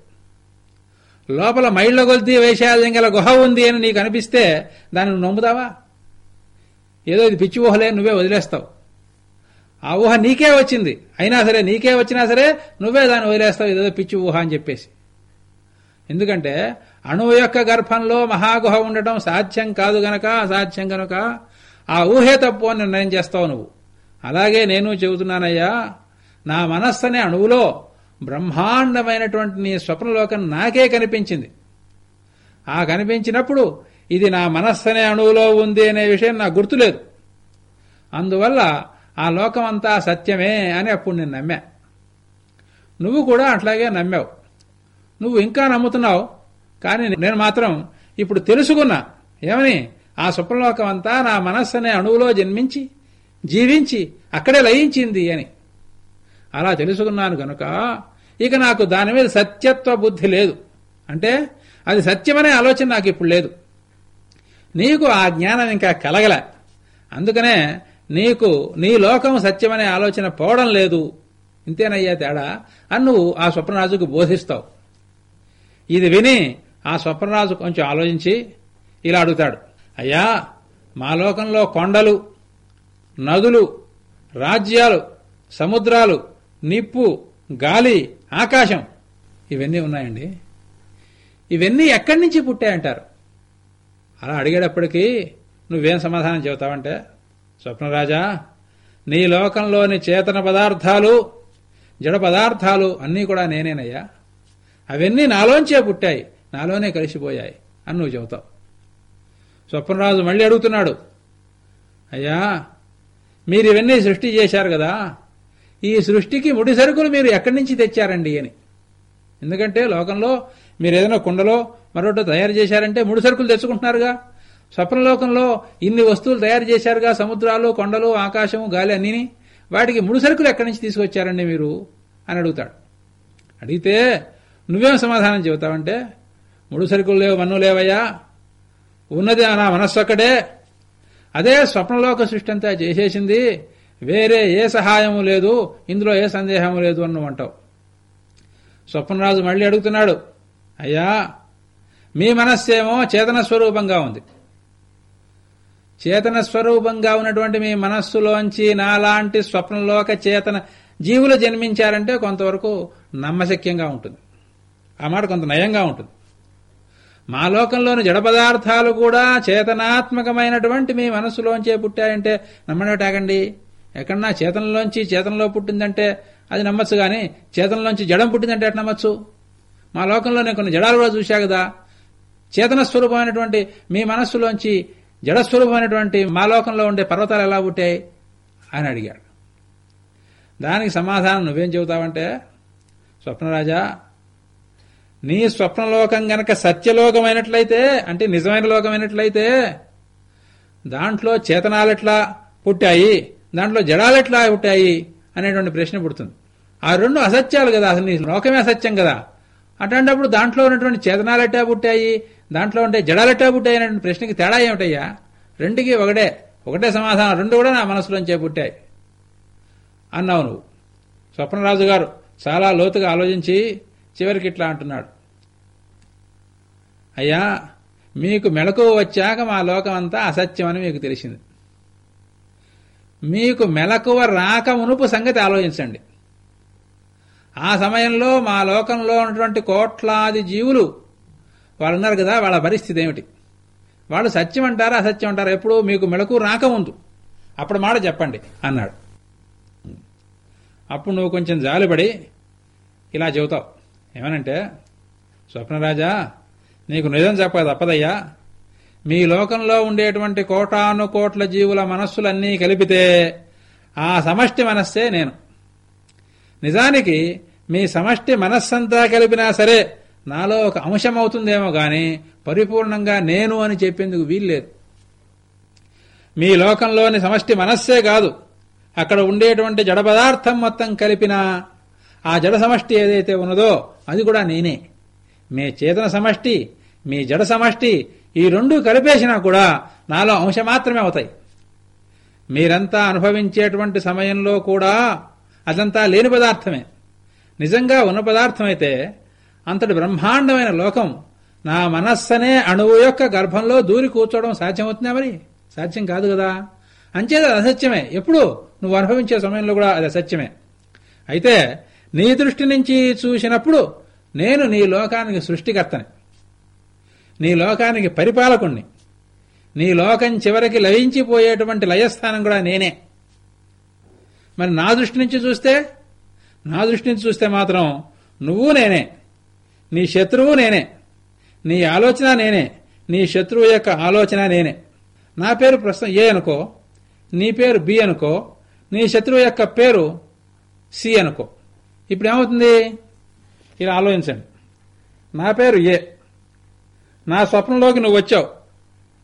S2: లోపల మైళ్ళ కొలిది వైశాల్యం గల గుహ ఉంది అని నీకు అనిపిస్తే దాన్ని నమ్ముతావా? ఏదో ఇది పిచ్చి ఊహలే నువ్వే వదిలేస్తావు. ఆ ఊహ నీకే వచ్చింది. అయినా సరే నీకే వచ్చినా సరే నువ్వే దాన్ని వదిలేస్తావు ఇదేదో పిచ్చి ఊహ అని చెప్పేసి. ఎందుకంటే అణువు యొక్క గర్భంలో మహాగుహ ఉండటం సాధ్యం కాదు గనక అసాధ్యం గనక ఆ ఊహే తప్పు అని నిర్ణయం చేస్తావు నువ్వు. అలాగే నేను చెబుతున్నానయ్యా నా మనస్సు అనే అణువులో బ్రహ్మాండమైనటువంటి నీ స్వప్నలోకం నాకే కనిపించింది. ఆ కనిపించినప్పుడు ఇది నా మనస్సు అనే అణువులో ఉంది అనే విషయం నాకు గుర్తులేదు. అందువల్ల ఆ లోకం అంతా సత్యమే అని అప్పుడు నేను నమ్మా. నువ్వు కూడా అట్లాగే నమ్మావు. నువ్వు ఇంకా నమ్ముతున్నావు కానీ నేను మాత్రం ఇప్పుడు తెలుసుకున్నా. ఏమని? ఆ స్వప్నలోకం అంతా నా మనస్సు అనే అణువులో జన్మించి జీవించి అక్కడే లయించింది అని. అలా తెలుసుకున్నాను గనుక ఇక నాకు దాని మీద సత్యత్వ బుద్ధి లేదు. అంటే అది సత్యమనే ఆలోచన నాకు ఇప్పుడు లేదు. నీకు ఆ జ్ఞానం ఇంకా కలగల. అందుకనే నీకు నీ లోకం సత్యమనే ఆలోచన పోవడం లేదు. ఇంతేనయ్యా తేడా? అని నువ్వు ఆ స్వప్నరాజుకు బోధిస్తావు. ఇది విని ఆ స్వప్నరాజు కొంచెం ఆలోచించి ఇలా అడుగుతాడు. అయ్యా మా లోకంలో కొండలు నదులు రాజ్యాలు సముద్రాలు నిప్పు గాలి ఆకాశం ఇవన్నీ ఉన్నాయండి. ఇవన్నీ ఎక్కడి నుంచి పుట్టాయంటారు? అలా అడిగేటప్పటికీ నువ్వేం సమాధానం చెబుతావంటే స్వప్నరాజా నీ లోకంలోని చేతన పదార్థాలు జడ పదార్థాలు అన్నీ కూడా నేనేనయ్యా. అవన్నీ నాలోంచే పుట్టాయి నాలోనే కలిసిపోయాయి అని నువ్వు చెబుతావు. స్వప్నరాజు మళ్ళీ అడుగుతున్నాడు అయ్యా మీరు ఇవన్నీ సృష్టి చేశారు కదా ఈ సృష్టికి ముడి సరుకులు మీరు ఎక్కడి నుంచి తెచ్చారండి? అని. ఎందుకంటే లోకంలో మీరు ఏదైనా కుండలో మరొకటి తయారు చేశారంటే ముడి సరుకులు తెచ్చుకుంటున్నారుగా. స్వప్నలోకంలో ఇన్ని వస్తువులు తయారు చేశారుగా సముద్రాలు కొండలు ఆకాశము గాలి అన్నిని. వాటికి ముడి సరుకులు ఎక్కడి నుంచి తీసుకొచ్చారండి మీరు? అని అడుగుతాడు. అడిగితే నువ్వేం సమాధానం చెబుతావంటే ముడి సరుకులు లేవు మన్ను లేవయ్యా. ఉన్నది నా మనస్సు ఒక్కడే అదే స్వప్నలోక సృష్టి అంతా చేసేసింది. వేరే ఏ సహాయము లేదు ఇందులో ఏ సందేహము లేదు అని నువ్వు అంటావు. స్వప్నరాజు మళ్ళీ అడుగుతున్నాడు అయ్యా మీ మనస్సేమో చేతన స్వరూపంగా ఉంది. చేతన స్వరూపంగా ఉన్నటువంటి మీ మనస్సులోంచి నాలాంటి స్వప్నలోక చేతన జీవులు జన్మించారంటే కొంతవరకు నమ్మశక్యంగా ఉంటుంది. ఆ మాట కొంత నయంగా ఉంటుంది. మా లోకంలోని జడ పదార్థాలు కూడా చేతనాత్మకమైనటువంటి మీ మనస్సులోంచే పుట్టాయంటే నమ్మడటాగండి ఎక్కడన్నా చేతనలోంచి చేతనలో పుట్టిందంటే అది నమ్మచ్చు కానీ చేతనలోంచి జడం పుట్టిందంటే ఎట్లా నమ్మచ్చు? మా లోకంలో నేను కొన్ని జడాలు కూడా చూశా కదా. చేతన స్వరూపమైనటువంటి మీ మనస్సులోంచి జడస్వరూపమైనటువంటి మా లోకంలో ఉండే పర్వతాలు ఎలా పుట్టాయి? అని అడిగాడు. దానికి సమాధానం నువ్వేం చెబుతావంటే స్వప్నరాజా నీ స్వప్నలోకం గనక సత్యలోకమైనట్లయితే అంటే నిజమైన లోకమైనట్లయితే దాంట్లో చేతనాలెట్లా పుట్టాయి దాంట్లో జడాలెట్లా పుట్టాయి అనేటువంటి ప్రశ్న పుడుతుంది. ఆ రెండు అసత్యాలు కదా అసలు నీ లోకమే అసత్యం కదా. అటువంటిప్పుడు దాంట్లో ఉన్నటువంటి చేతనాలెట్టా పుట్టాయి దాంట్లో ఉంటే జడాలెట్టా పుట్టాయి అనేటువంటి ప్రశ్నకి తేడా ఏమిటయ్యా? రెండుకి ఒకటే ఒకటే సమాధానం రెండు కూడా నా మనసులోంచే పుట్టాయి. అన్నావు నువ్వు. స్వప్నరాజు గారు చాలా లోతుగా ఆలోచించి చివరికి ఇట్లా అంటున్నాడు. అయ్యా మీకు మెలకువ వచ్చాక మా లోకం అంతా అసత్యమని మీకు తెలిసింది. మీకు మెలకువ రాక మునుపు సంగతి ఆలోచించండి. ఆ సమయంలో మా లోకంలో ఉన్నటువంటి కోట్లాది జీవులు వాళ్ళు ఉన్నారు కదా వాళ్ళ పరిస్థితి ఏమిటి? వాళ్ళు సత్యం అంటారా అసత్యం అంటారా ఎప్పుడు మీకు మెలకు రాకముందు అప్పుడు మాట చెప్పండి అన్నాడు. అప్పుడు నువ్వు కొంచెం జాలిపడి ఇలా చెబుతావు. ఏమనంటే స్వప్నరాజా నీకు నిజం చెప్పక తప్పదయ్యా. మీ లోకంలో ఉండేటువంటి కోటాను కోట్ల జీవుల మనస్సులన్నీ కలిపితే ఆ సమష్టి మనస్సే నేను. నిజానికి మీ సమష్టి మనస్సంతా కలిపినా సరే నాలో ఒక అంశం అవుతుందేమో గాని పరిపూర్ణంగా నేను అని చెప్పేందుకు వీల్లేదు. మీ లోకంలోని సమష్టి మనస్సే కాదు. అక్కడ ఉండేటువంటి జడ పదార్థం మొత్తం కలిపిన ఆ జడ సమష్టి ఏదైతే ఉన్నదో అది కూడా నేనే. మీ చేతన సమష్టి మీ జడ సమష్టి ఈ రెండు కలిపేసినా కూడా నాలో అంశ మాత్రమే అవుతాయి. మీరంతా అనుభవించేటువంటి సమయంలో కూడా అదంతా లేని పదార్థమే. నిజంగా ఉన్న పదార్థమైతే అంతటి బ్రహ్మాండమైన లోకం నా మనస్సనే అణువు యొక్క గర్భంలో దూరి కూర్చోవడం సాధ్యమవుతుందా మరి? సాధ్యం కాదు కదా. అంచేది అది అసత్యమే. ఎప్పుడు? నువ్వు అనుభవించే సమయంలో కూడా అది అసత్యమే. అయితే నీ దృష్టి నుంచి చూసినప్పుడు నేను నీ లోకానికి సృష్టికర్తని. నీ లోకానికి పరిపాలకుణ్ణి. నీ లోకం చివరికి లయించిపోయేటువంటి లయస్థానం కూడా నేనే. మరి నా దృష్టి నుంచి చూస్తే నా దృష్టి నుంచి చూస్తే మాత్రం నువ్వు నేనే. నీ శత్రువు నేనే. నీ ఆలోచన నేనే. నీ శత్రువు యొక్క ఆలోచన నేనే. నా పేరు ప్రస్తుతం ఏ అనుకో నీ పేరు బి అనుకో నీ శత్రువు యొక్క పేరు సి అనుకో. ఇప్పుడు ఏమవుతుంది? ఇలా ఆలోచించండి. నా పేరు ఏ? నా స్వప్నంలోకి నువ్వు వచ్చావు.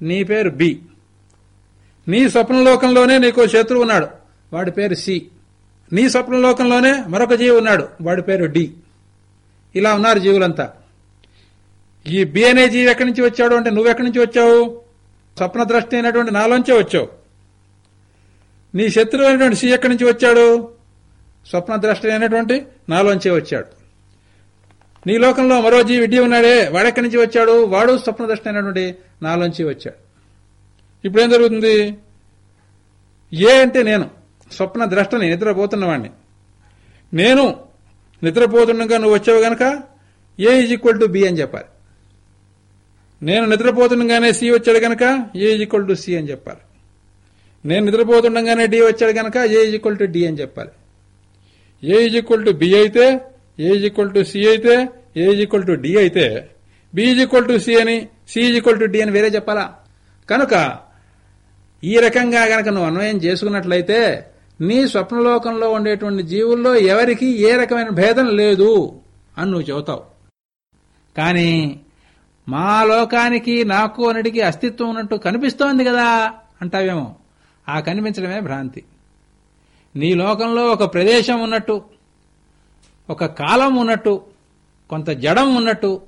S2: నీ పేరు బి. నీ స్వప్నలోకంలోనే నీకు శత్రువు ఉన్నాడు. వాడి పేరు సి. నీ స్వప్నలోకంలోనే మరొక జీవి ఉన్నాడు. వాడి పేరు డి. ఇలా ఉన్నారు జీవులంతా. ఈ బి అనే జీవి ఎక్కడి నుంచి వచ్చాడు అంటే నువ్వెక్కడి నుంచి వచ్చావు? స్వప్న ద్రష్టి అయినటువంటి నాలోంచే వచ్చావు. నీ శత్రువు అయినటువంటి సి ఎక్కడి నుంచి వచ్చాడు? స్వప్న ద్రష్టి అయినటువంటి నాలోంచే వచ్చాడు. నీ లోకంలో మరో జీవి డి ఉన్నాడే వాడెక్కడి నుంచి వచ్చాడు? వాడు స్వప్న ద్రష్టి అయినటువంటి నాలోంచి వచ్చాడు. ఇప్పుడేం జరుగుతుంది? ఏ అంటే నేను స్వప్న ద్రష్టని నిద్రపోతున్నవాడిని నేను నిద్రపోతుండగా నువ్వు వచ్చావు గనక A is equal to B అని చెప్పాలి. నేను నిద్రపోతుండగానే సి వచ్చాడు గనక A is equal to C అని చెప్పాలి. నేను నిద్రపోతుండగానే డి వచ్చాడు గనక A is equal to D అని చెప్పాలి. A is equal to B అయితే ఏ ఈక్వల్ టు సి అయితే ఏ ఈక్వల్ టు డి అయితే B is equal to C అని C is equal to D అని వేరే చెప్పాలా? కనుక ఈ రకంగా గనక నువ్వు అన్వయం చేసుకున్నట్లయితే నీ స్వప్నలోకంలో ఉండేటువంటి జీవుల్లో ఎవరికి ఏ రకమైన భేదం లేదు అని నువ్వు చెబుతావు. కానీ మా లోకానికి నాకు అన్నిటికీ అస్తిత్వం ఉన్నట్టు కనిపిస్తోంది కదా అంటావేమో. ఆ కనిపించడమే భ్రాంతి. నీ లోకంలో ఒక ప్రదేశం ఉన్నట్టు ఒక కాలం ఉన్నట్టు కొంత జడం ఉన్నట్టు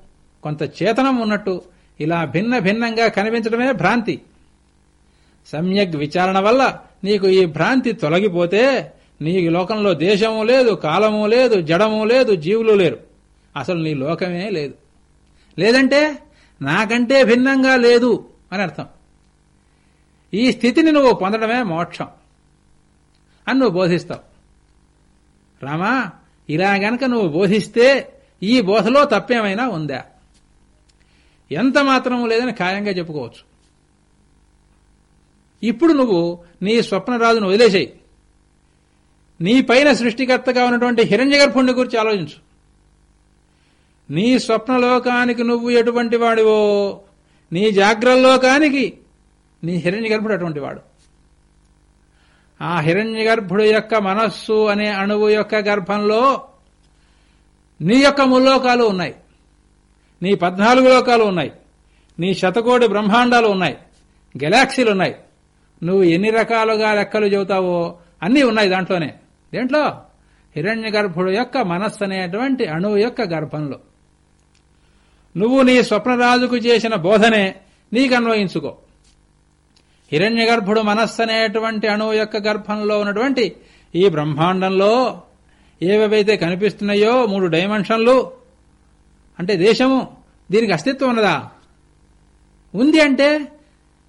S2: కొంత చేతనం ఉన్నట్టు ఇలా భిన్న భిన్నంగా కనిపించడమే భ్రాంతి. సమ్యక్ విచారణ వల్ల నీకు ఈ భ్రాంతి తొలగిపోతే నీ లోకంలో దేశము లేదు కాలము లేదు జడము లేదు జీవులు లేరు. అసలు నీ లోకమే లేదు. లేదంటే నాకంటే భిన్నంగా లేదు అని అర్థం. ఈ స్థితిని నువ్వు పొందడమే మోక్షం. అని నువ్వు బోధిస్తావు. రామా ఇలా గనక నువ్వు బోధిస్తే ఈ బోధలో తప్పేమైనా ఉందా? ఎంత మాత్రము లేదని ఖాయంగా చెప్పుకోవచ్చు. ఇప్పుడు నువ్వు నీ స్వప్నరాజును వదిలేసేయి. నీ పైన సృష్టికర్తగా ఉన్నటువంటి హిరణ్య గర్భుణ్ణి గురించి ఆలోచించు. నీ స్వప్నలోకానికి నువ్వు ఎటువంటి వాడివో నీ జాగ్రత్తలోకానికి నీ హిరణ్య గర్భుడు అటువంటి వాడు. ఆ హిరణ్య గర్భుడు యొక్క మనస్సు అనే అణువు యొక్క గర్భంలో నీ యొక్క ముల్లోకాలు ఉన్నాయి. నీ పద్నాలుగు లోకాలు ఉన్నాయి. నీ శతకోటి బ్రహ్మాండాలు ఉన్నాయి. గెలాక్సీలు ఉన్నాయి. నువ్వు ఎన్ని రకాలుగా లెక్కలు చెబుతావో అన్నీ ఉన్నాయి దాంట్లోనే. దేంట్లో? హిరణ్య గర్భుడు యొక్క మనస్సు అనేటువంటి అణువు యొక్క గర్భంలో. నువ్వు నీ స్వప్నరాజుకు చేసిన బోధనే నీకు అన్వయించుకో హిరణ్య గర్భుడు మనస్సు అనేటువంటి అణువు యొక్క గర్భంలో ఉన్నటువంటి ఈ బ్రహ్మాండంలో ఏవేవైతే కనిపిస్తున్నాయో మూడు డైమెన్షన్లు అంటే దేశము దీనికి అస్తిత్వం ఉన్నదా? ఉంది అంటే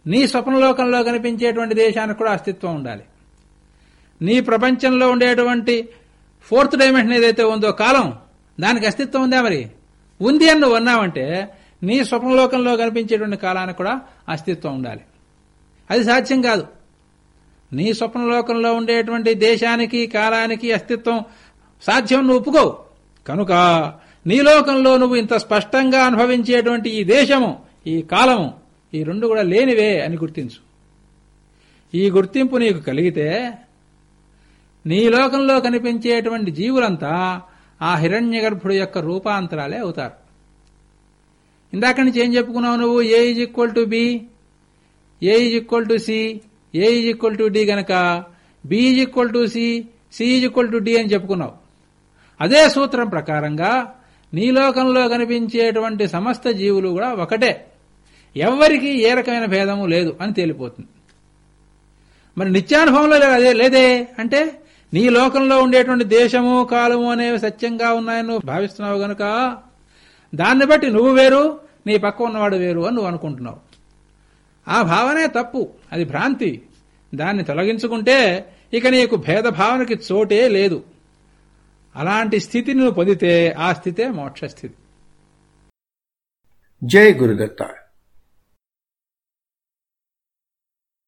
S2: నీ స్వప్నలోకంలో కనిపించేటువంటి దేశానికి కూడా అస్తిత్వం ఉండాలి. నీ ప్రపంచంలో ఉండేటువంటి ఫోర్త్ డైమెన్షన్ ఏదైతే ఉందో కాలం దానికి అస్తిత్వం ఉందా మరి? ఉంది అని నువ్వు అన్నావంటే నీ స్వప్నలోకంలో కనిపించేటువంటి కాలానికి కూడా అస్తిత్వం ఉండాలి. అది సాధ్యం కాదు. నీ స్వప్నలోకంలో ఉండేటువంటి దేశానికి కాలానికి అస్తిత్వం సాధ్యం నువ్వు ఒప్పుకోవు కనుక నీ లోకంలో నువ్వు ఇంత స్పష్టంగా అనుభవించేటువంటి ఈ దేశము ఈ కాలము ఈ రెండు కూడా లేనివే అని గుర్తించు. ఈ గుర్తింపు నీకు కలిగితే నీ లోకంలో కనిపించేటువంటి జీవులంతా ఆ హిరణ్య గర్భుడు యొక్క రూపాంతరాలే అవుతారు. ఇందాక నుంచి ఏం చెప్పుకున్నావు నువ్వు? A is equal to B A is equal to C A is equal to D గనక B is equal to C C is equal to D అని చెప్పుకున్నావు. అదే సూత్రం ప్రకారంగా నీ లోకంలో కనిపించేటువంటి సమస్త జీవులు కూడా ఒకటే. ఎవ్వరికీ ఏ రకమైన భేదము లేదు అని తేలిపోతుంది. మరి నిత్యానుభవంలో లేదు అదే లేదే? అంటే నీ లోకంలో ఉండేటువంటి దేశము కాలము అనేవి సత్యంగా ఉన్నాయని నువ్వు భావిస్తున్నావు గనుక దాన్ని బట్టి నువ్వు వేరు నీ పక్క ఉన్నవాడు వేరు అని నువ్వు అనుకుంటున్నావు. ఆ భావనే తప్పు అది భ్రాంతి. దాన్ని తొలగించుకుంటే ఇక నీకు భేదభావనకి చోటే లేదు. అలాంటి స్థితిని నువ్వు పొందితే ఆ స్థితే మోక్ష స్థితి
S1: జై గురుదత్త